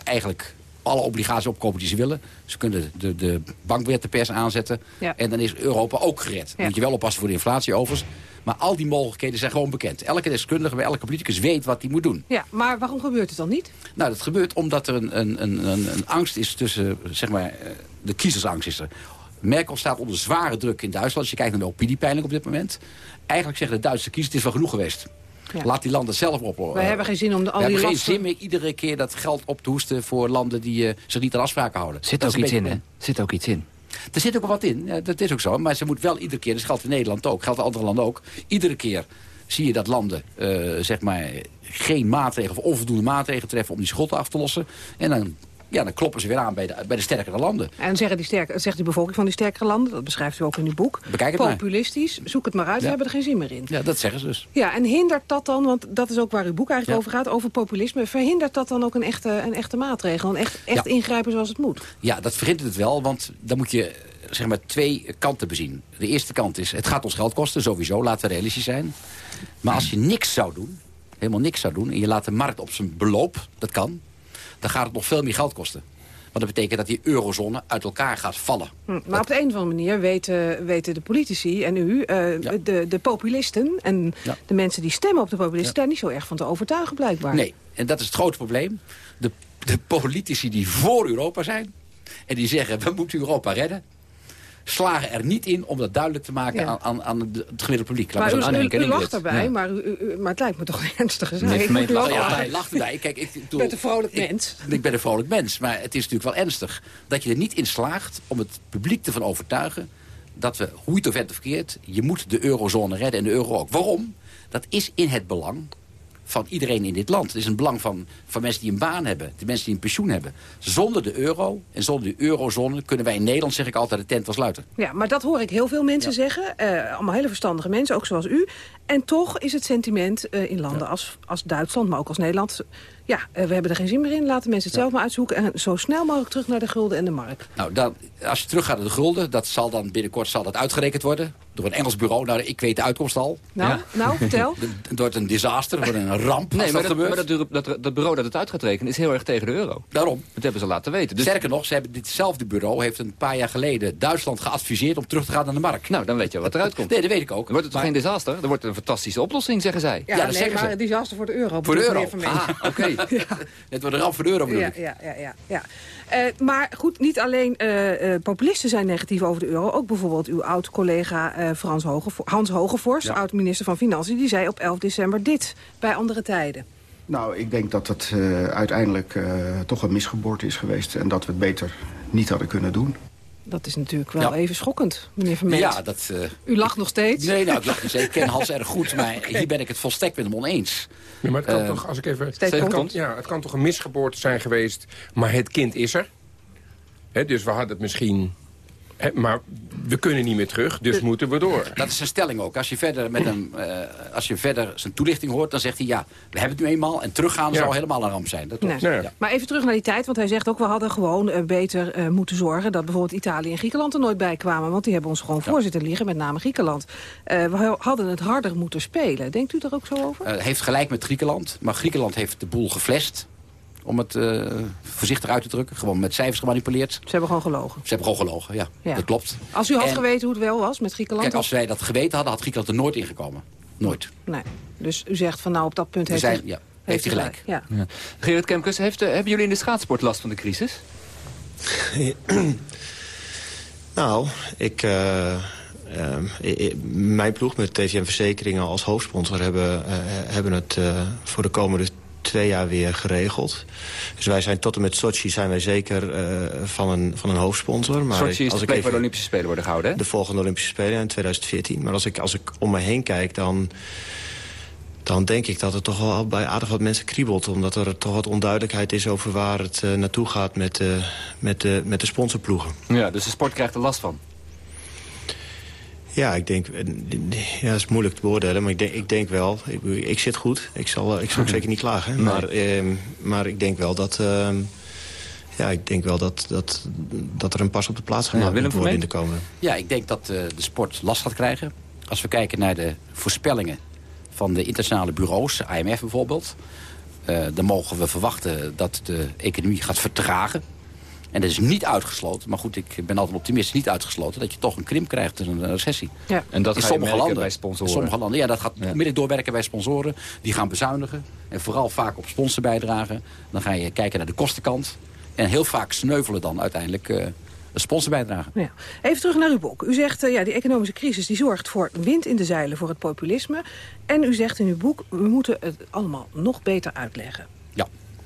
eigenlijk alle obligaties opkopen die ze willen. Ze kunnen de, de bank weer te pers aanzetten. Ja. En dan is Europa ook gered. Dan Ja. moet je wel oppassen voor de inflatie overigens. Maar al die mogelijkheden zijn gewoon bekend. Elke deskundige bij elke politicus weet wat hij moet doen. Ja, maar waarom gebeurt het dan niet? Nou, dat gebeurt omdat er een, een, een, een, een angst is tussen, zeg maar, eh, de kiezersangst is er. Merkel staat onder zware druk in Duitsland. Als je kijkt naar de opiniepeiling op dit moment. Eigenlijk zeggen de Duitse kiezers, het is wel genoeg geweest. Ja. Laat die landen zelf op. Wij hebben geen zin om de, al We die hebben geen zin meer iedere keer dat geld op te hoesten voor landen die eh, zich niet aan afspraken houden. Zit Dat ook iets in, hè? Zit ook iets in. Er zit ook wel wat in, ja, dat is ook zo. Maar ze moet wel iedere keer, dat geldt in Nederland ook, geldt in andere landen ook. Iedere keer zie je dat landen eh, zeg maar, geen maatregelen of onvoldoende maatregelen treffen om die schulden af te lossen. En dan, ja, dan kloppen ze weer aan bij de, bij de sterkere landen. En zeggen die sterke, zegt die bevolking van die sterkere landen, dat beschrijft u ook in uw boek. Bekijk het maar. Populistisch, zoek het maar uit, we hebben er geen zin meer in. Ja, dat zeggen ze dus. Ja, en hindert dat dan, want dat is ook waar uw boek eigenlijk Ja. over gaat, over populisme. Verhindert dat dan ook een echte, een echte maatregel? Een echt, echt Ja. ingrijpen zoals het moet? Ja, dat verhindert het wel, want dan moet je zeg maar, twee kanten bezien. De eerste kant is, het gaat ons geld kosten, sowieso, laten we realistisch zijn. Maar als je niks zou doen, helemaal niks zou doen... en je laat de markt op zijn beloop, dat kan... dan gaat het nog veel meer geld kosten. Want dat betekent dat die eurozone uit elkaar gaat vallen. Hm, Maar op de een of andere manier weten, weten de politici en u, eh, de, de populisten... en Ja. de mensen die stemmen op de populisten... daar niet zo erg van te overtuigen blijkbaar. Nee, en dat is het grote probleem. De, de politici die voor Europa zijn... en die zeggen, we moeten Europa redden... slagen er niet in om dat duidelijk te maken Ja. aan, aan, aan het gemiddelde publiek. Laat Maar u, lacht erbij, maar, u, u- u- maar het lijkt me toch een ernstige zaak. Nee, Ik moet lachen. Ja, hij lacht erbij. Kijk, ik, bent een vrolijk ik- mens. Ik, ben een vrolijk mens, maar het is natuurlijk wel ernstig... dat je er niet in slaagt om het publiek ervan overtuigen... dat we, hoe je het of het verkeerd... je moet de eurozone redden en de euro ook. Waarom? Dat is in het belang van iedereen in dit land. Het is een belang van, van mensen die een baan hebben. De mensen die een pensioen hebben. Zonder de euro en zonder de eurozone... kunnen wij in Nederland, zeg ik altijd, de tent wel sluiten. Ja, maar dat hoor ik heel veel mensen zeggen. eh, allemaal hele verstandige mensen, ook zoals u. En toch is het sentiment eh, in landen als, als Duitsland, maar ook als Nederland... ja, eh, we hebben er geen zin meer in. Laten mensen het zelf maar uitzoeken. En zo snel mogelijk terug naar de gulden en de markt. Nou, dan, als je teruggaat naar de gulden... dat zal dan binnenkort zal dat uitgerekend worden... door een Engels bureau. Nou, ik weet de uitkomst al. Nou, nou vertel. Het wordt een disaster, het wordt een ramp Nee, maar, dat, maar dat, dat, dat bureau dat het uit gaat rekenen is heel erg tegen de euro. Daarom. Dat hebben ze laten weten. Dus, Sterker nog, ze hebben ditzelfde bureau heeft een paar jaar geleden Duitsland geadviseerd om terug te gaan naar de markt. nou, dan weet je wat eruit komt. Nee, dat weet ik ook. Dan wordt het toch Maar- geen disaster? Dan wordt het een fantastische oplossing, zeggen zij. Ja, dat nee, zeggen maar ze. het disaster voor de euro. Voor de euro. Ah, oké. Het wordt een ramp voor de euro bedoel Ja, ik. ja, ja, ja. ja. Eh, maar goed, niet alleen eh, eh, populisten zijn negatief over de euro. Ook bijvoorbeeld uw oud-collega Frans Hogevo- Hans Hogevorst, oud-minister van Financiën... die zei op 11 december dit, bij andere tijden. Nou, ik denk dat het uiteindelijk toch een misgeboorte is geweest... en dat we het beter niet hadden kunnen doen. Dat is natuurlijk wel Ja. even schokkend, meneer Vermeend. Ja, dat... eh, U lacht nog steeds. nee, nou, ik, lach niet. ik ken Hans erg goed, maar hier ben ik het volstrekt met hem oneens. Ja, maar het kan Eh, toch, als ik even... Het, kan, ja, het kan toch een misgeboorte zijn geweest, maar het kind is er. Dus we hadden het misschien Maar we kunnen niet meer terug, dus moeten we door. Dat is zijn stelling ook. Als je verder, met hem, eh, als je verder zijn toelichting hoort, dan zegt hij... ja, we hebben het nu eenmaal en teruggaan Ja. zou helemaal een ramp zijn. Dat. Nee. Ja. Maar even terug naar die tijd, want hij zegt ook... we hadden gewoon eh, beter eh, moeten zorgen dat bijvoorbeeld Italië en Griekenland er nooit bij kwamen. Want die hebben ons gewoon voor zitten liggen, met name Griekenland. Eh, we hadden het harder moeten spelen. Denkt u er ook zo over? Eh, heeft gelijk met Griekenland. Maar Griekenland heeft de boel geflasht. Om het eh, voorzichtig uit te drukken. Gewoon met cijfers gemanipuleerd. Ze hebben gewoon gelogen. Ze hebben gewoon gelogen, ja. Ja. Dat klopt. Als u had En- geweten hoe het wel was met Griekenland... Kijk, als wij dat geweten hadden, had Griekenland er nooit ingekomen. Nooit. Nee. Dus u zegt van nou, op dat punt heeft, zijn, hij, ja, heeft hij gelijk. Ja. Ja. Gerard Kemkes, heeft, eh, hebben jullie in de schaatsport last van de crisis? Nou, ik, eh, ehm, mijn ploeg met TVM Verzekeringen als hoofdsponsor... hebben, eh, hebben het eh, voor de komende twee jaar weer geregeld. Dus wij zijn tot en met Sochi zijn wij zeker eh, van, een, van een hoofdsponsor. Maar Sochi is als de plek waar de Olympische Spelen worden gehouden, hè? de volgende Olympische Spelen in 2014. Maar als ik, als ik om me heen kijk, dan, dan denk ik dat het toch wel bij aardig wat mensen kriebelt. Omdat er toch wat onduidelijkheid is over waar het eh, naartoe gaat met, eh, met, de met de sponsorploegen. Ja, dus de sport krijgt er last van. Ja, ik denk, eh, ja, dat is moeilijk te beoordelen, maar ik denk, ik denk wel, ik, ik zit goed. Ik zal, eh, ik zal ook zeker niet klagen. Nee. Maar, ehm, maar ik denk wel dat, ehm, ja, ik denk wel dat, dat, dat er een pas op de plaats gemaakt Willem moet worden in de komende. Ja, ik denk dat eh, de sport last gaat krijgen. Als we kijken naar de voorspellingen van de internationale bureaus, IMF bijvoorbeeld... eh, dan mogen we verwachten dat de economie gaat vertragen. En dat is niet uitgesloten, maar goed, ik ben altijd optimist, niet uitgesloten... dat je toch een krimp krijgt en een recessie. Ja. En dat in je sommige landen, bij sponsoren. in sommige landen, ja, dat gaat onmiddellijk doorwerken bij sponsoren. Die gaan bezuinigen. En vooral vaak op sponsorbijdragen. Dan ga je kijken naar de kostenkant. En heel vaak sneuvelen dan uiteindelijk eh de sponsorbijdragen. Ja. Even terug naar uw boek. U zegt, uh, ja, die economische crisis die zorgt voor wind in de zeilen voor het populisme. En u zegt in uw boek, we moeten het allemaal nog beter uitleggen.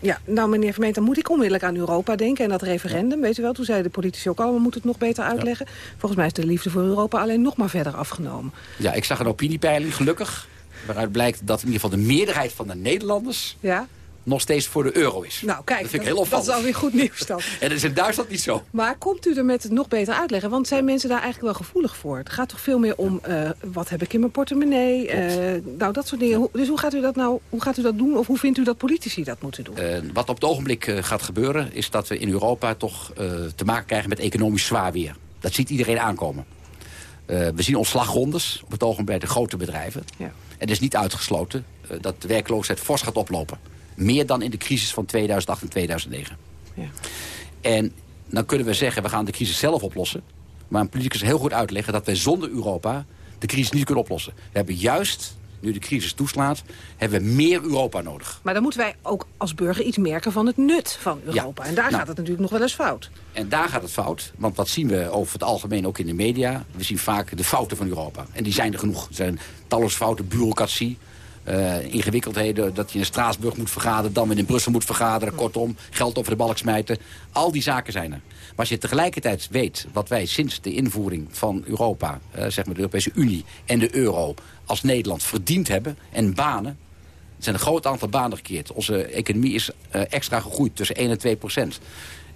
Ja. Nou meneer Vermeent, dan moet ik onmiddellijk aan Europa denken en dat referendum. Weet u wel, toen zeiden de politici ook al, we moeten het nog beter uitleggen. Volgens mij is de liefde voor Europa alleen nog maar verder afgenomen. Ja, ik zag een opiniepeiling, gelukkig. Waaruit blijkt dat in ieder geval de meerderheid van de Nederlanders... Ja? Nog steeds voor de euro is. Nou, kijk, dat vind ik dat, heel dat opvallend. is alweer goed nieuws dan. En dat is in Duitsland niet zo. Maar komt u er met het nog beter uitleggen? Want zijn mensen daar eigenlijk wel gevoelig voor? Het gaat toch veel meer om, uh, wat heb ik in mijn portemonnee? Uh, nou, dat soort dingen. Dus hoe gaat u dat nou hoe gaat u dat doen? Of hoe vindt u dat politici dat moeten doen? Uh, wat op het ogenblik uh, gaat gebeuren... is dat we in Europa toch uh, te maken krijgen met economisch zwaar weer. Dat ziet iedereen aankomen. Uh, we zien ontslagrondes op het ogenblik bij de grote bedrijven. Ja. En het is niet uitgesloten uh, dat de werkloosheid fors gaat oplopen. Meer dan in de crisis van 2008 en 2009. Ja. En dan kunnen we zeggen, we gaan de crisis zelf oplossen. Maar een politicus heel goed uitleggen dat wij zonder Europa de crisis niet kunnen oplossen. We hebben juist, nu de crisis toeslaat, hebben we meer Europa nodig. Maar dan moeten wij ook als burger iets merken van het nut van Europa. Ja. En daar nou, gaat het natuurlijk nog wel eens fout. En daar gaat het fout. Want wat zien we over het algemeen ook in de media? We zien vaak de fouten van Europa. En die zijn er genoeg. Er zijn talloze fouten, bureaucratie. Uh, ingewikkeldheden, dat je in Straatsburg moet vergaderen... dan weer in Brussel moet vergaderen, kortom, geld over de balk smijten. Al die zaken zijn er. Maar als je tegelijkertijd weet wat wij sinds de invoering van Europa... Uh, zeg maar de Europese Unie en de euro als Nederland verdiend hebben... en banen, er zijn een groot aantal banen gekeerd. Onze economie is uh, extra gegroeid, tussen 1 en 2 procent.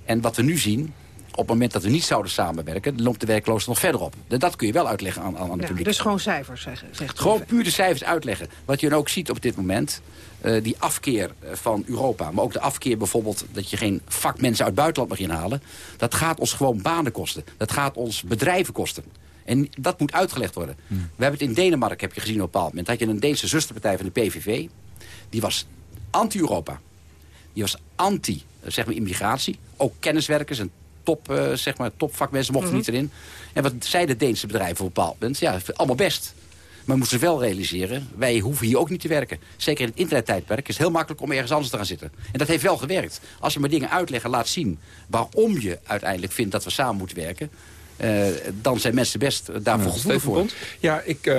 En wat we nu zien, op het moment dat we niet zouden samenwerken... loopt de werkloosheid nog verder op. Dat kun je wel uitleggen aan, aan de ja, publiek. Dus gewoon cijfers, zeg, zegt Gewoon puur de cijfers uitleggen. Wat je dan ook ziet op dit moment... Uh, die afkeer van Europa, maar ook de afkeer bijvoorbeeld... dat je geen vakmensen uit het buitenland mag inhalen... dat gaat ons gewoon banen kosten. Dat gaat ons bedrijven kosten. En dat moet uitgelegd worden. Hmm. We hebben het in Denemarken, heb je gezien op een bepaald moment... had je een Deense zusterpartij van de PVV. Die was anti-Europa. Die was anti, zeg maar, immigratie. Ook kenniswerkers en top, uh, zeg maar, topvakmensen mochten mm -hmm. niet erin. En wat zeiden de Deense bedrijven op een bepaald moment? Ja, allemaal best. Maar we moesten wel realiseren, wij hoeven hier ook niet te werken. Zeker in het internettijdperk is het heel makkelijk om ergens anders te gaan zitten. En dat heeft wel gewerkt. Als je maar dingen uitlegt en laat zien waarom je uiteindelijk vindt dat we samen moeten werken... Uh, dan zijn mensen best daarvoor gevoelig voor. Ja, ik, uh,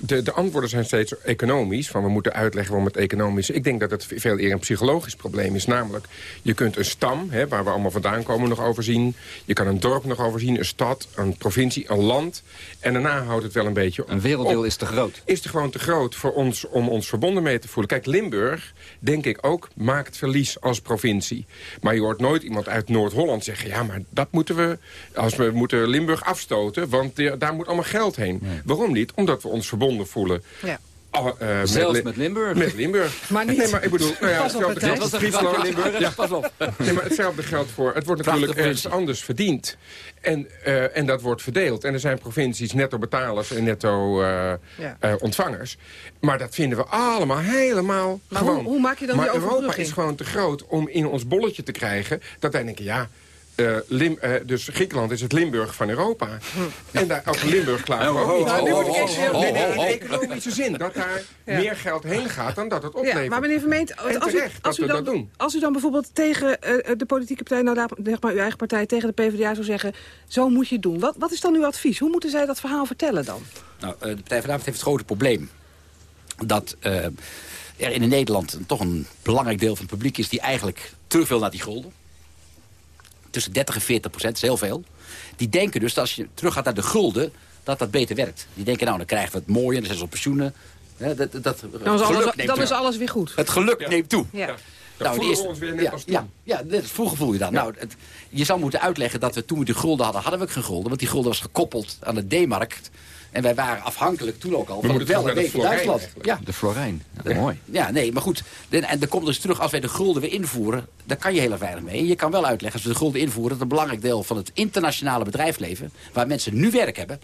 de, de antwoorden zijn steeds economisch. Van we moeten uitleggen waarom het economisch... Ik denk dat het veel eerder een psychologisch probleem is. Namelijk, je kunt een stam, hè, waar we allemaal vandaan komen, nog overzien. Je kan een dorp nog overzien, een stad, een provincie, een land. En daarna houdt het wel een beetje op. Een werelddeel is te groot. Is er gewoon te groot voor ons om ons verbonden mee te voelen. Kijk, Limburg, denk ik ook, maakt verlies als provincie. Maar je hoort nooit iemand uit Noord-Holland zeggen... ja, maar dat moeten we... Als we moeten Limburg afstoten, want de- daar moet allemaal geld heen. Waarom niet? Omdat we ons verbonden voelen. Ja. Oh, eh, Zelfs Li- met Limburg. Met Limburg. Maar niet- Nee, maar ik bedoel, nou ja, Pas op, hetzelfde geldt Dat voor was een Friesland. Limburg. Ja, pas op. Nee, maar hetzelfde geldt voor... Het wordt natuurlijk ergens anders verdiend. En, eh, en dat wordt verdeeld. En er zijn provincies netto betalers en netto eh, Ja. eh, ontvangers. Maar dat vinden we allemaal helemaal Maar gewoon. hoe- hoe maak je dan maar die Europa is gewoon te groot om in ons bolletje te krijgen... dat wij denken, ja... eh, Lim, eh, dus Griekenland is het Limburg van Europa. En daar, over Limburg ook ho, niet. ho, Nee, ho, moet ik eens in economische zin. Dat daar Ja. meer geld heen gaat dan dat het oplevert. Ja, maar meneer Vermeent, En als u, als, u dan, doen. als u dan bijvoorbeeld tegen eh, de politieke partij, nou laat- zeg maar uw eigen partij, tegen de PvdA zou zeggen, zo moet je het doen. Wat, wat is dan uw advies? Hoe moeten zij dat verhaal vertellen dan? Nou, eh, de Partij van de heeft het grote probleem... dat eh, er in Nederland toch een belangrijk deel van het publiek is... die eigenlijk terug wil naar die gulden. Tussen 30 en 40 procent, is heel veel. Die denken dus dat als je terug gaat naar de gulden... dat dat beter werkt. Die denken, nou, dan krijgen we het mooi en dan zijn ze op pensioenen. Hè, dat, dat, Dan is geluk alles, neemt dan toe. is alles weer goed. Het geluk neemt toe. Ja. Nou, voelen de eerste- we ons weer net ja, als toen. ja, vroeger voel je dat. Nou, het, je zou moeten uitleggen dat we toen we die gulden hadden, hadden we ook geen gulden. Want die gulden was gekoppeld aan de D-markt. En wij waren afhankelijk toen ook al van het wel en de wee van florijn Duitsland. Ja. De Florijn. Ja, mooi. ja, nee, maar goed. En, en dan komt dus terug, als wij de gulden weer invoeren... daar kan je heel erg weinig mee. Je kan wel uitleggen, als we de gulden invoeren... dat een belangrijk deel van het internationale bedrijfsleven... waar mensen nu werk hebben...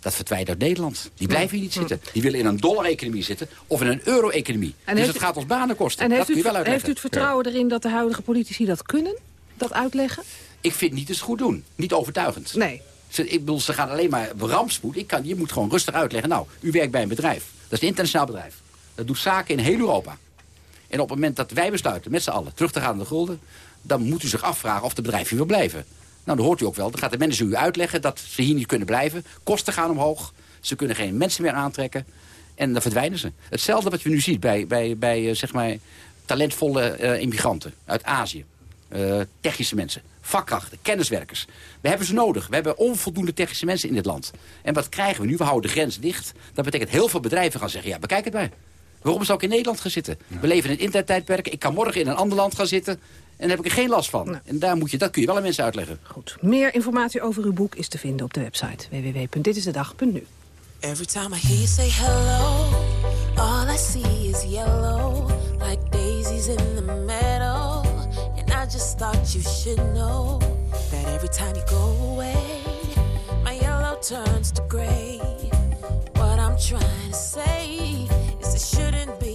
dat verdwijnt uit Nederland. Die blijven hier niet zitten. Die willen in een dollar-economie zitten of in een euro-economie. Dus het u- gaat ons banen kosten. En dat heeft kun u, je wel het- heeft u het vertrouwen erin dat de huidige politici dat kunnen? Dat uitleggen? Ik vind niet eens goed doen. Niet overtuigend. Nee. Ze, ze gaan alleen maar rampspoed. Ik kan, je moet gewoon rustig uitleggen. Nou, u werkt bij een bedrijf. Dat is een internationaal bedrijf. Dat doet zaken in heel Europa. En op het moment dat wij besluiten, met z'n allen, terug te gaan naar de gulden... dan moet u zich afvragen of het bedrijf hier wil blijven. Nou, dat hoort u ook wel. Dan gaat de manager u uitleggen dat ze hier niet kunnen blijven. Kosten gaan omhoog. Ze kunnen geen mensen meer aantrekken. En dan verdwijnen ze. Hetzelfde wat je nu ziet bij, bij, bij eh, zeg maar, talentvolle eh, immigranten uit Azië. Eh, technische mensen, vakkrachten, kenniswerkers. We hebben ze nodig. We hebben onvoldoende technische mensen in dit land. En wat krijgen we nu? We houden de grens dicht. Dat betekent heel veel bedrijven gaan zeggen, ja, bekijk het maar. Waarom zou ik in Nederland gaan zitten? We leven in een internettijdperk. Ik kan morgen in een ander land gaan zitten. En daar heb ik er geen last van. En daar moet je, dat kun je wel aan mensen uitleggen. Goed. Meer informatie over uw boek is te vinden op de website www.ditisdedag.nu. Every time I hear you say hello, all I see is yellow, like daisies in I just thought you should know that every time you go away, my yellow turns to gray. What I'm trying to say is it shouldn't be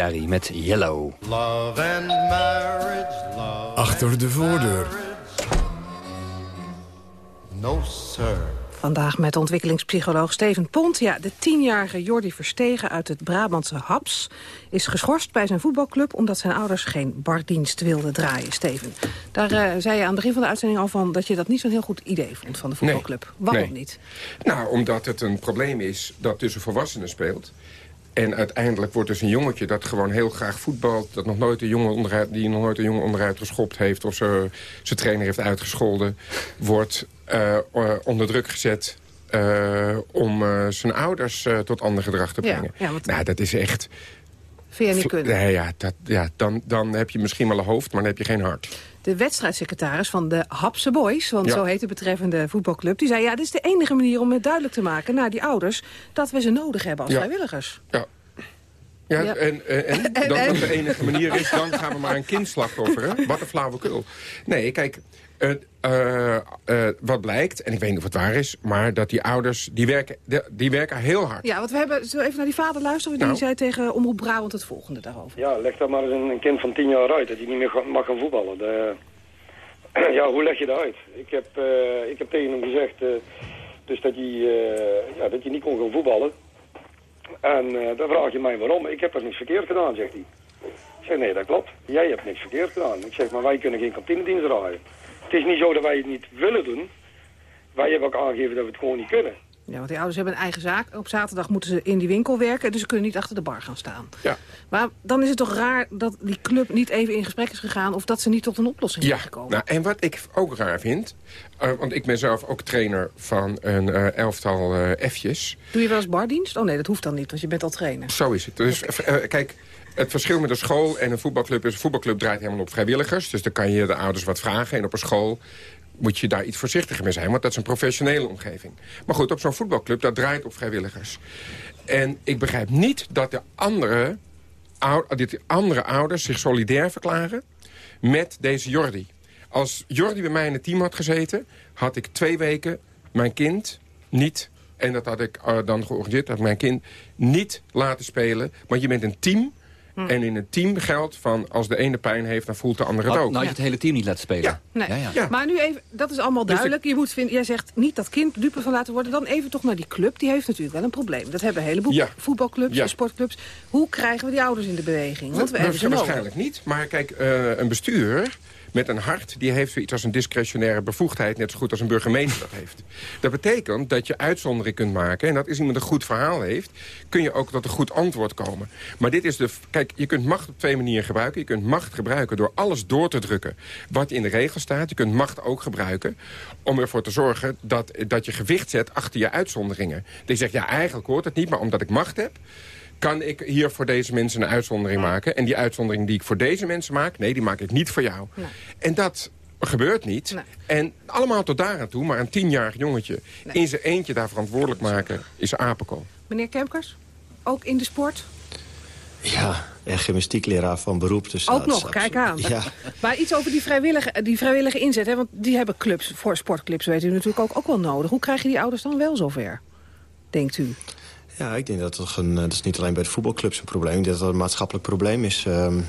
Met Yellow. Love and marriage, love Achter de voordeur. No, sir. Vandaag met ontwikkelingspsycholoog Steven Pont. Ja, de tienjarige Jordi Verstegen uit het Brabantse Haps... is geschorst bij zijn voetbalclub omdat zijn ouders geen bardienst wilden draaien. Steven, daar eh, zei je aan het begin van de uitzending al van... dat je dat niet zo'n heel goed idee vond van de voetbalclub. Waarom nee. niet? Nou, omdat het een probleem is dat tussen volwassenen speelt... En uiteindelijk wordt dus een jongetje dat gewoon heel graag voetbalt... Dat nog nooit een jongen onderuit, die nog nooit een jongen onderuit geschopt heeft... of zijn trainer heeft uitgescholden... wordt uh, onder druk gezet uh, om uh, zijn ouders tot ander gedrag te brengen. Ja, ja, want... Nou, dat is echt... Vind je niet kunnen? Nee, ja, dat, ja dan, dan heb je misschien wel een hoofd, maar dan heb je geen hart. De wedstrijdsecretaris van de Hapse Boys, want Ja. zo heet de betreffende voetbalclub... die zei, ja, dit is de enige manier om het duidelijk te maken naar die ouders... dat we ze nodig hebben als Ja. vrijwilligers. Ja. Ja, Ja. En, en, en dat dat de enige manier is, dan gaan we maar een kind slachtofferen. Wat een flauwekul. Nee, kijk, eh, eh, eh, wat blijkt, en ik weet niet of het waar is... maar dat die ouders, die werken, die, werken heel hard. Ja, want we hebben, zullen we even naar die vader luisteren? Die Nou. zei tegen Omroep Brabant het volgende daarover. Ja, leg dat maar eens een, kind van tien jaar uit, dat hij niet meer mag gaan voetballen. De- ja, hoe leg je dat uit? Ik heb, eh, ik heb tegen hem gezegd eh, dus dat, hij, eh, ja, dat hij niet kon gaan voetballen. En eh, dan vraag je mij waarom. Ik heb er niks verkeerd gedaan, zegt hij. Ik zeg, nee, dat klopt. Jij hebt niks verkeerd gedaan. Ik zeg, maar wij kunnen geen kantinedienst draaien. Het is niet zo dat wij het niet willen doen. Wij hebben ook aangegeven dat we het gewoon niet kunnen. Ja, want die ouders hebben een eigen zaak. Op zaterdag moeten ze in die winkel werken, dus ze kunnen niet achter de bar gaan staan. Ja. Maar dan is het toch raar dat die club niet even in gesprek is gegaan... of dat ze niet tot een oplossing Ja, zijn gekomen. nou, en wat ik ook raar vind... eh, want ik ben zelf ook trainer van een eh, elftal eh F'jes. Doe je wel eens bardienst? Oh nee, dat hoeft dan niet, want je bent al trainer. Zo is het. Dus kijk, het verschil met een school en een voetbalclub is... een voetbalclub draait helemaal op vrijwilligers. Dus dan kan je de ouders wat vragen. En op een school moet je daar iets voorzichtiger mee zijn. Want dat is een professionele omgeving. Maar goed, op zo'n voetbalclub, dat draait op vrijwilligers. En ik begrijp niet dat de andere, dat andere ouders zich solidair verklaren... met deze Jordi. Als Jordi bij mij in het team had gezeten... had ik twee weken mijn kind niet... en dat had ik eh, dan georganiseerd... ik mijn kind niet laten spelen. Want je bent een team... En in een team geldt van als de ene pijn heeft, dan voelt de andere het ook. nou, je het hele team niet laten spelen. Ja. Nee. Ja, ja. Maar nu even, dat is allemaal Dus duidelijk. Je moet vinden, jij zegt niet dat kind dupe van laten worden. Dan even toch naar die club. Die heeft natuurlijk wel een probleem. Dat hebben een heleboel Ja. voetbalclubs Ja. en sportclubs. Hoe krijgen we die ouders in de beweging? Want we hebben ze nodig. Waarschijnlijk niet. Maar kijk, eh, een bestuur met een hart... die heeft zoiets als een discretionaire bevoegdheid... net zo goed als een burgemeester dat heeft. Dat betekent dat je uitzondering kunt maken... en dat als iemand een goed verhaal heeft... kun je ook tot een goed antwoord komen. Maar dit is de... Kijk, je kunt macht op twee manieren gebruiken. Je kunt macht gebruiken door alles door te drukken... wat in de regel staat. Je kunt macht ook gebruiken om ervoor te zorgen... dat, dat je gewicht zet achter je uitzonderingen. Je zegt, ja, eigenlijk hoort het niet... maar omdat ik macht heb kan ik hier voor deze mensen een uitzondering maken. En die uitzondering die ik voor deze mensen maak... nee, die maak ik niet voor jou. En dat gebeurt niet. En allemaal tot daar aan toe, maar een tienjarig jongetje... in zijn eentje daar verantwoordelijk maken, is apenkool. Meneer Kemkers, ook in de sport? Ja, en gymnastiekleraar van beroep. Dus ook nog, kijk aan. Ja. Maar iets over die vrijwillige, die vrijwillige inzet. Hè? Want die hebben clubs, voor sportclubs weet u natuurlijk ook, ook wel nodig. Hoe krijg je die ouders dan wel zover? Denkt u? Ja, ik denk dat het een, eh, dat is niet alleen bij de voetbalclubs een probleem. Ik denk dat het een maatschappelijk probleem is. ehm,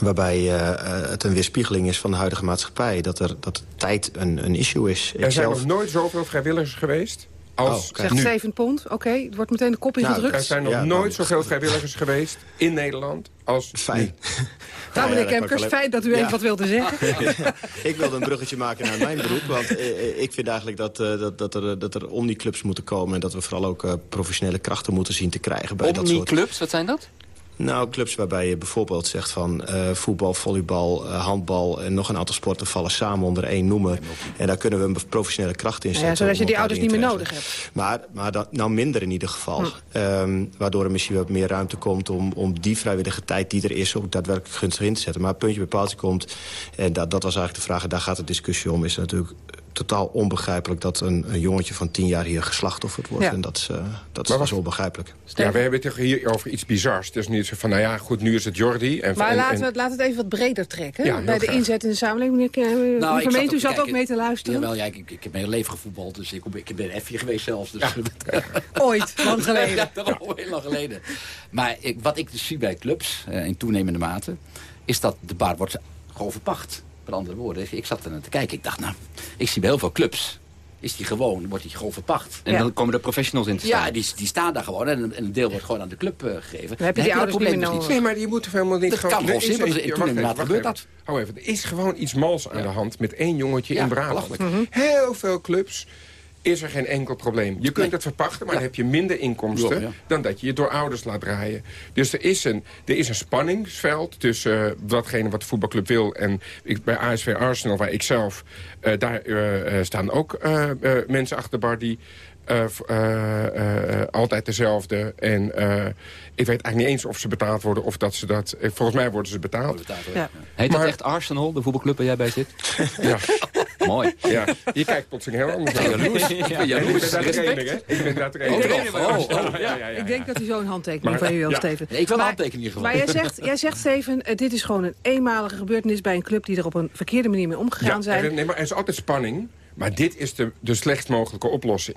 waarbij eh, eh, het een weerspiegeling is van de huidige maatschappij. Dat, er, dat tijd een, een issue is. Er zijn zelf- nog nooit zoveel vrijwilligers geweest als Oh. Zegt 7 pond, oké. Het wordt meteen de kop Nou, ingedrukt. Er zijn nog Ja, nooit nou, zoveel vrijwilligers geweest in Nederland als Fijn. Nou, meneer wel fijn dat u Ja. even wat wilde zeggen. ik wilde een bruggetje maken naar mijn beroep. Want eh, eh, ik vind eigenlijk dat, eh, dat, dat, er, dat er omniclubs moeten komen... en dat we vooral ook eh, professionele krachten moeten zien te krijgen. bij dat soort Omni-clubs, wat zijn dat? Nou, clubs waarbij je bijvoorbeeld zegt van eh, voetbal, volleybal, eh, handbal... en nog een aantal sporten vallen samen onder één noemer. En daar kunnen we een professionele kracht in zetten. ja, zodat je die ouders niet meer nodig hebt. Maar, maar dat, nou minder in ieder geval. Hm. Ehm, waardoor er misschien wat meer ruimte komt om, om die vrijwillige tijd die er is... ook daadwerkelijk gunstig in te zetten. Maar het puntje bij paaltje komt, en dat, dat was eigenlijk de vraag... en daar gaat de discussie om, is natuurlijk totaal onbegrijpelijk... dat een, een jongetje van tien jaar hier geslachtofferd wordt. Ja. En dat is, eh, dat Maar is wacht. onbegrijpelijk. Ja, we hebben het hier over iets bizars. Het is niet zo van, nou ja, goed, nu is het Jordi. En, Maar en- laten en- we het, laten we het even wat breder trekken. Ja, bij de inzet in de samenleving. Meneer Nou, ik zat u zat ook mee te luisteren. Jawel, ja, ik, ik, ik heb mijn leven gevoetbald, dus ik, ik ben F'je geweest zelfs. Dus, Ooit, lang geleden. ja, heel lang geleden. Maar ik, wat ik dus zie bij clubs, eh, in toenemende mate... is dat de bar wordt gewoon verpacht. Met andere woorden, ik zat er naar te kijken. Ik dacht, nou, ik zie bij heel veel clubs... is die gewoon, wordt die gewoon verpacht. En dan komen de professionals in te staan. Ja, die, die staan daar gewoon en, en een deel wordt gewoon aan de club uh, gegeven. Dan heb je die dat ouders probleem niet meer dus nodig. Nee, maar je moet er helemaal niet... Dat gewoon- kan er wel is simpel. Toen gebeurt dat. Hou even, er is gewoon iets mals aan de hand met één jongetje Ja, in Brabant. belachelijk. Heel veel clubs is er geen enkel probleem. Je kunt het verpachten, maar dan heb je minder inkomsten... Ja, ja. dan dat je je door ouders laat draaien. Dus er is een, er is een spanningsveld tussen uh, datgene wat de voetbalclub wil... en ik, bij ASV Arsenal, waar ik zelf... Uh, daar uh, staan ook mensen achter de bar die... altijd dezelfde. En ik weet eigenlijk niet eens of ze betaald worden of dat ze dat... volgens mij worden ze betaald. Ja. Heet dat echt Arsenal, de voetbalclub waar jij bij zit? ja. Mooi. Ja, je kijkt plotseling heel anders naar. Jaloers. Ja, jaloers. Ik ben daar trainer, hè? Ik ben daar trainer. Oh, oh, oh, ja, ja, ja, ik denk dat hij zo'n handtekening maar, van u wil, ja. Steven. Nee, ik wil een handtekening gewoon. Maar jij zegt, jij zegt Steven, uh, dit is gewoon een eenmalige gebeurtenis... bij een club die er op een verkeerde manier mee omgegaan ja, zijn. Er, nee, maar er is altijd spanning. Maar dit is de, de slechtst mogelijke oplossing.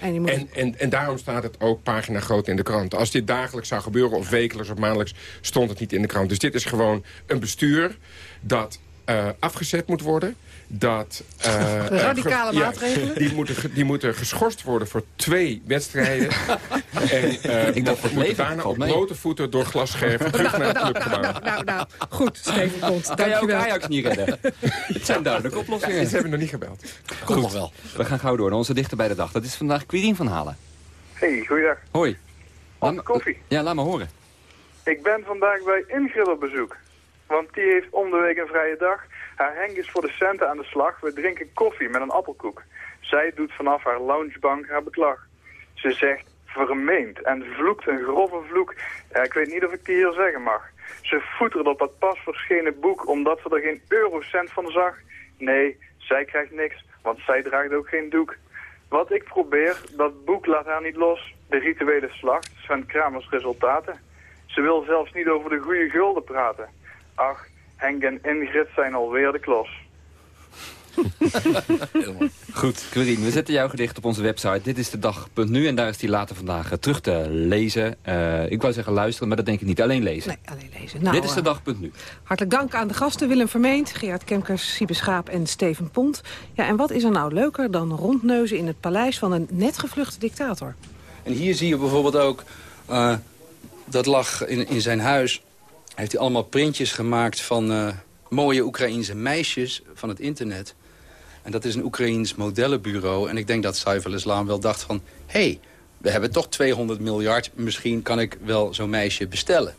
En, moet... en, en, en, daarom staat het ook pagina groot in de krant. Als dit dagelijks zou gebeuren, of wekelijks of maandelijks... stond het niet in de krant. Dus dit is gewoon een bestuur dat uh, afgezet moet worden dat... Uh, Radicale uh, maatregelen? Ja, die, moeten, die moeten geschorst worden voor twee wedstrijden. en uh, ik dacht moeten daarna op blote voeten door glasscherven terug naar het clubgebouw. Nou, nou, nou, goed, Steven Kont. Kan je ook Ajax niet redden? Het zijn duidelijke oplossingen. Ja, ze hebben nog niet gebeld. Komt nog wel. We gaan gauw door naar onze dichter bij de dag. Dat is vandaag Quirien van Halen. Hey, goeiedag. Hoi. Laat koffie. Ja, laat me horen. Ik ben vandaag bij Ingrid op bezoek. Want die heeft om de week een vrije dag. Haar Henk is voor de centen aan de slag. We drinken koffie met een appelkoek. Zij doet vanaf haar loungebank haar beklag. Ze zegt vermeend en vloekt een grove vloek. Ik weet niet of ik die hier zeggen mag. Ze voetert op dat pas verschenen boek omdat ze er geen eurocent van zag. Nee, zij krijgt niks, want zij draagt ook geen doek. Wat ik probeer, dat boek laat haar niet los. De rituele slacht, Sven Kramers resultaten. Ze wil zelfs niet over de goede gulden praten. Ach, Henk en Ingrid zijn alweer de klos. Goed, Quirine, we zetten jouw gedicht op onze website. Dit is de dag.nu en daar is die later vandaag uh, terug te lezen. Uh, ik wou zeggen luisteren, maar dat denk ik niet. Alleen lezen. Nee, alleen lezen. Nou, Dit is de dag.nu. Hartelijk dank aan de gasten Willem Vermeend, Gerard Kemkers, Siebe Schaap en Steven Pont. Ja, en wat is er nou leuker dan rondneuzen in het paleis van een net gevluchte dictator? En hier zie je bijvoorbeeld ook, uh, dat lag in, in zijn huis heeft hij allemaal printjes gemaakt van uh, mooie Oekraïense meisjes van het internet. En dat is een Oekraïens modellenbureau. En ik denk dat Saif al-Islam wel dacht van... hé, hey, we hebben toch 200 miljard, misschien kan ik wel zo'n meisje bestellen.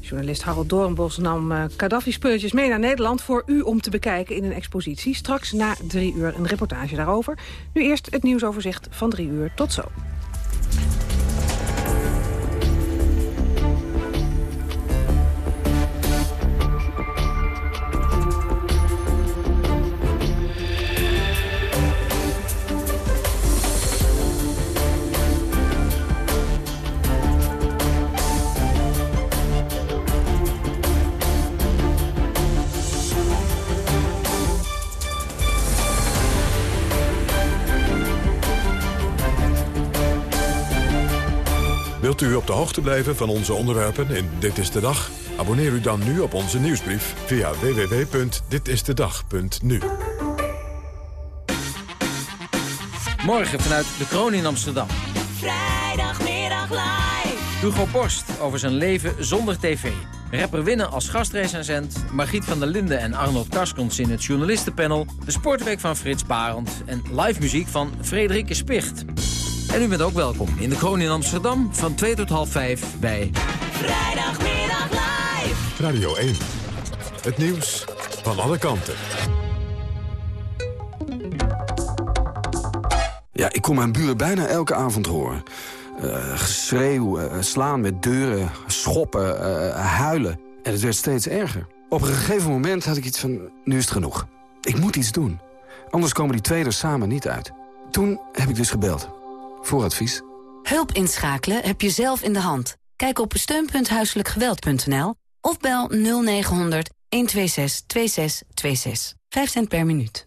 Journalist Harold Doornbos nam uh, Gaddafi-spulletjes mee naar Nederland... voor u om te bekijken in een expositie. Straks na drie uur een reportage daarover. Nu eerst het nieuwsoverzicht van drie uur. Tot zo. Hoogte blijven van onze onderwerpen in Dit is de Dag? Abonneer u dan nu op onze nieuwsbrief via www.ditistedag.nu. Morgen vanuit de Kroon in Amsterdam. Vrijdagmiddag live. Hugo Borst over zijn leven zonder tv. Rapper Winnen als gastrecensent. Margriet van der Linden en Arnold Karskens in het journalistenpanel. De sportweek van Frits Barend. En live muziek van Frederike Spicht. En u bent ook welkom in de Kroon in Amsterdam van 2 tot half 5 bij... Vrijdagmiddag live. Radio 1. Het nieuws van alle kanten. Ja, ik kon mijn buren bijna elke avond horen. Uh, geschreeuw, uh, slaan met deuren, schoppen, uh, huilen. En het werd steeds erger. Op een gegeven moment had ik iets van, nu is het genoeg. Ik moet iets doen. Anders komen die twee er samen niet uit. Toen heb ik dus gebeld. Voor advies. Hulp inschakelen heb je zelf in de hand. Kijk op steun.huiselijkgeweld.nl of bel 0900 126 2626. 5 cent per minuut.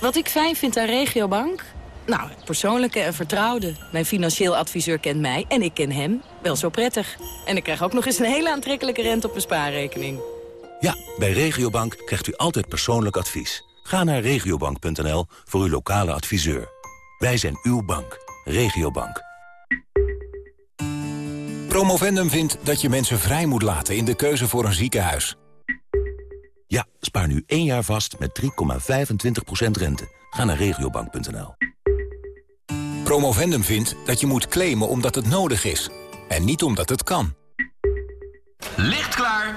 Wat ik fijn vind aan Regiobank? Nou, het persoonlijke en vertrouwde. Mijn financieel adviseur kent mij en ik ken hem wel zo prettig. En ik krijg ook nog eens een hele aantrekkelijke rente op mijn spaarrekening. Ja, bij Regiobank krijgt u altijd persoonlijk advies. Ga naar regiobank.nl voor uw lokale adviseur. Wij zijn uw bank. Regiobank. Promovendum vindt dat je mensen vrij moet laten in de keuze voor een ziekenhuis. Ja, spaar nu één jaar vast met 3,25% rente. Ga naar regiobank.nl. Promovendum vindt dat je moet claimen omdat het nodig is. En niet omdat het kan. Licht klaar,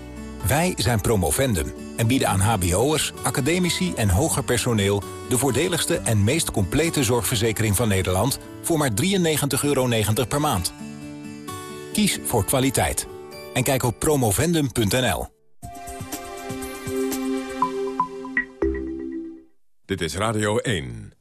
Wij zijn Promovendum en bieden aan hbo'ers, academici en hoger personeel... de voordeligste en meest complete zorgverzekering van Nederland... voor maar 93,90 euro per maand. Kies voor kwaliteit. En kijk op promovendum.nl. Dit is Radio 1.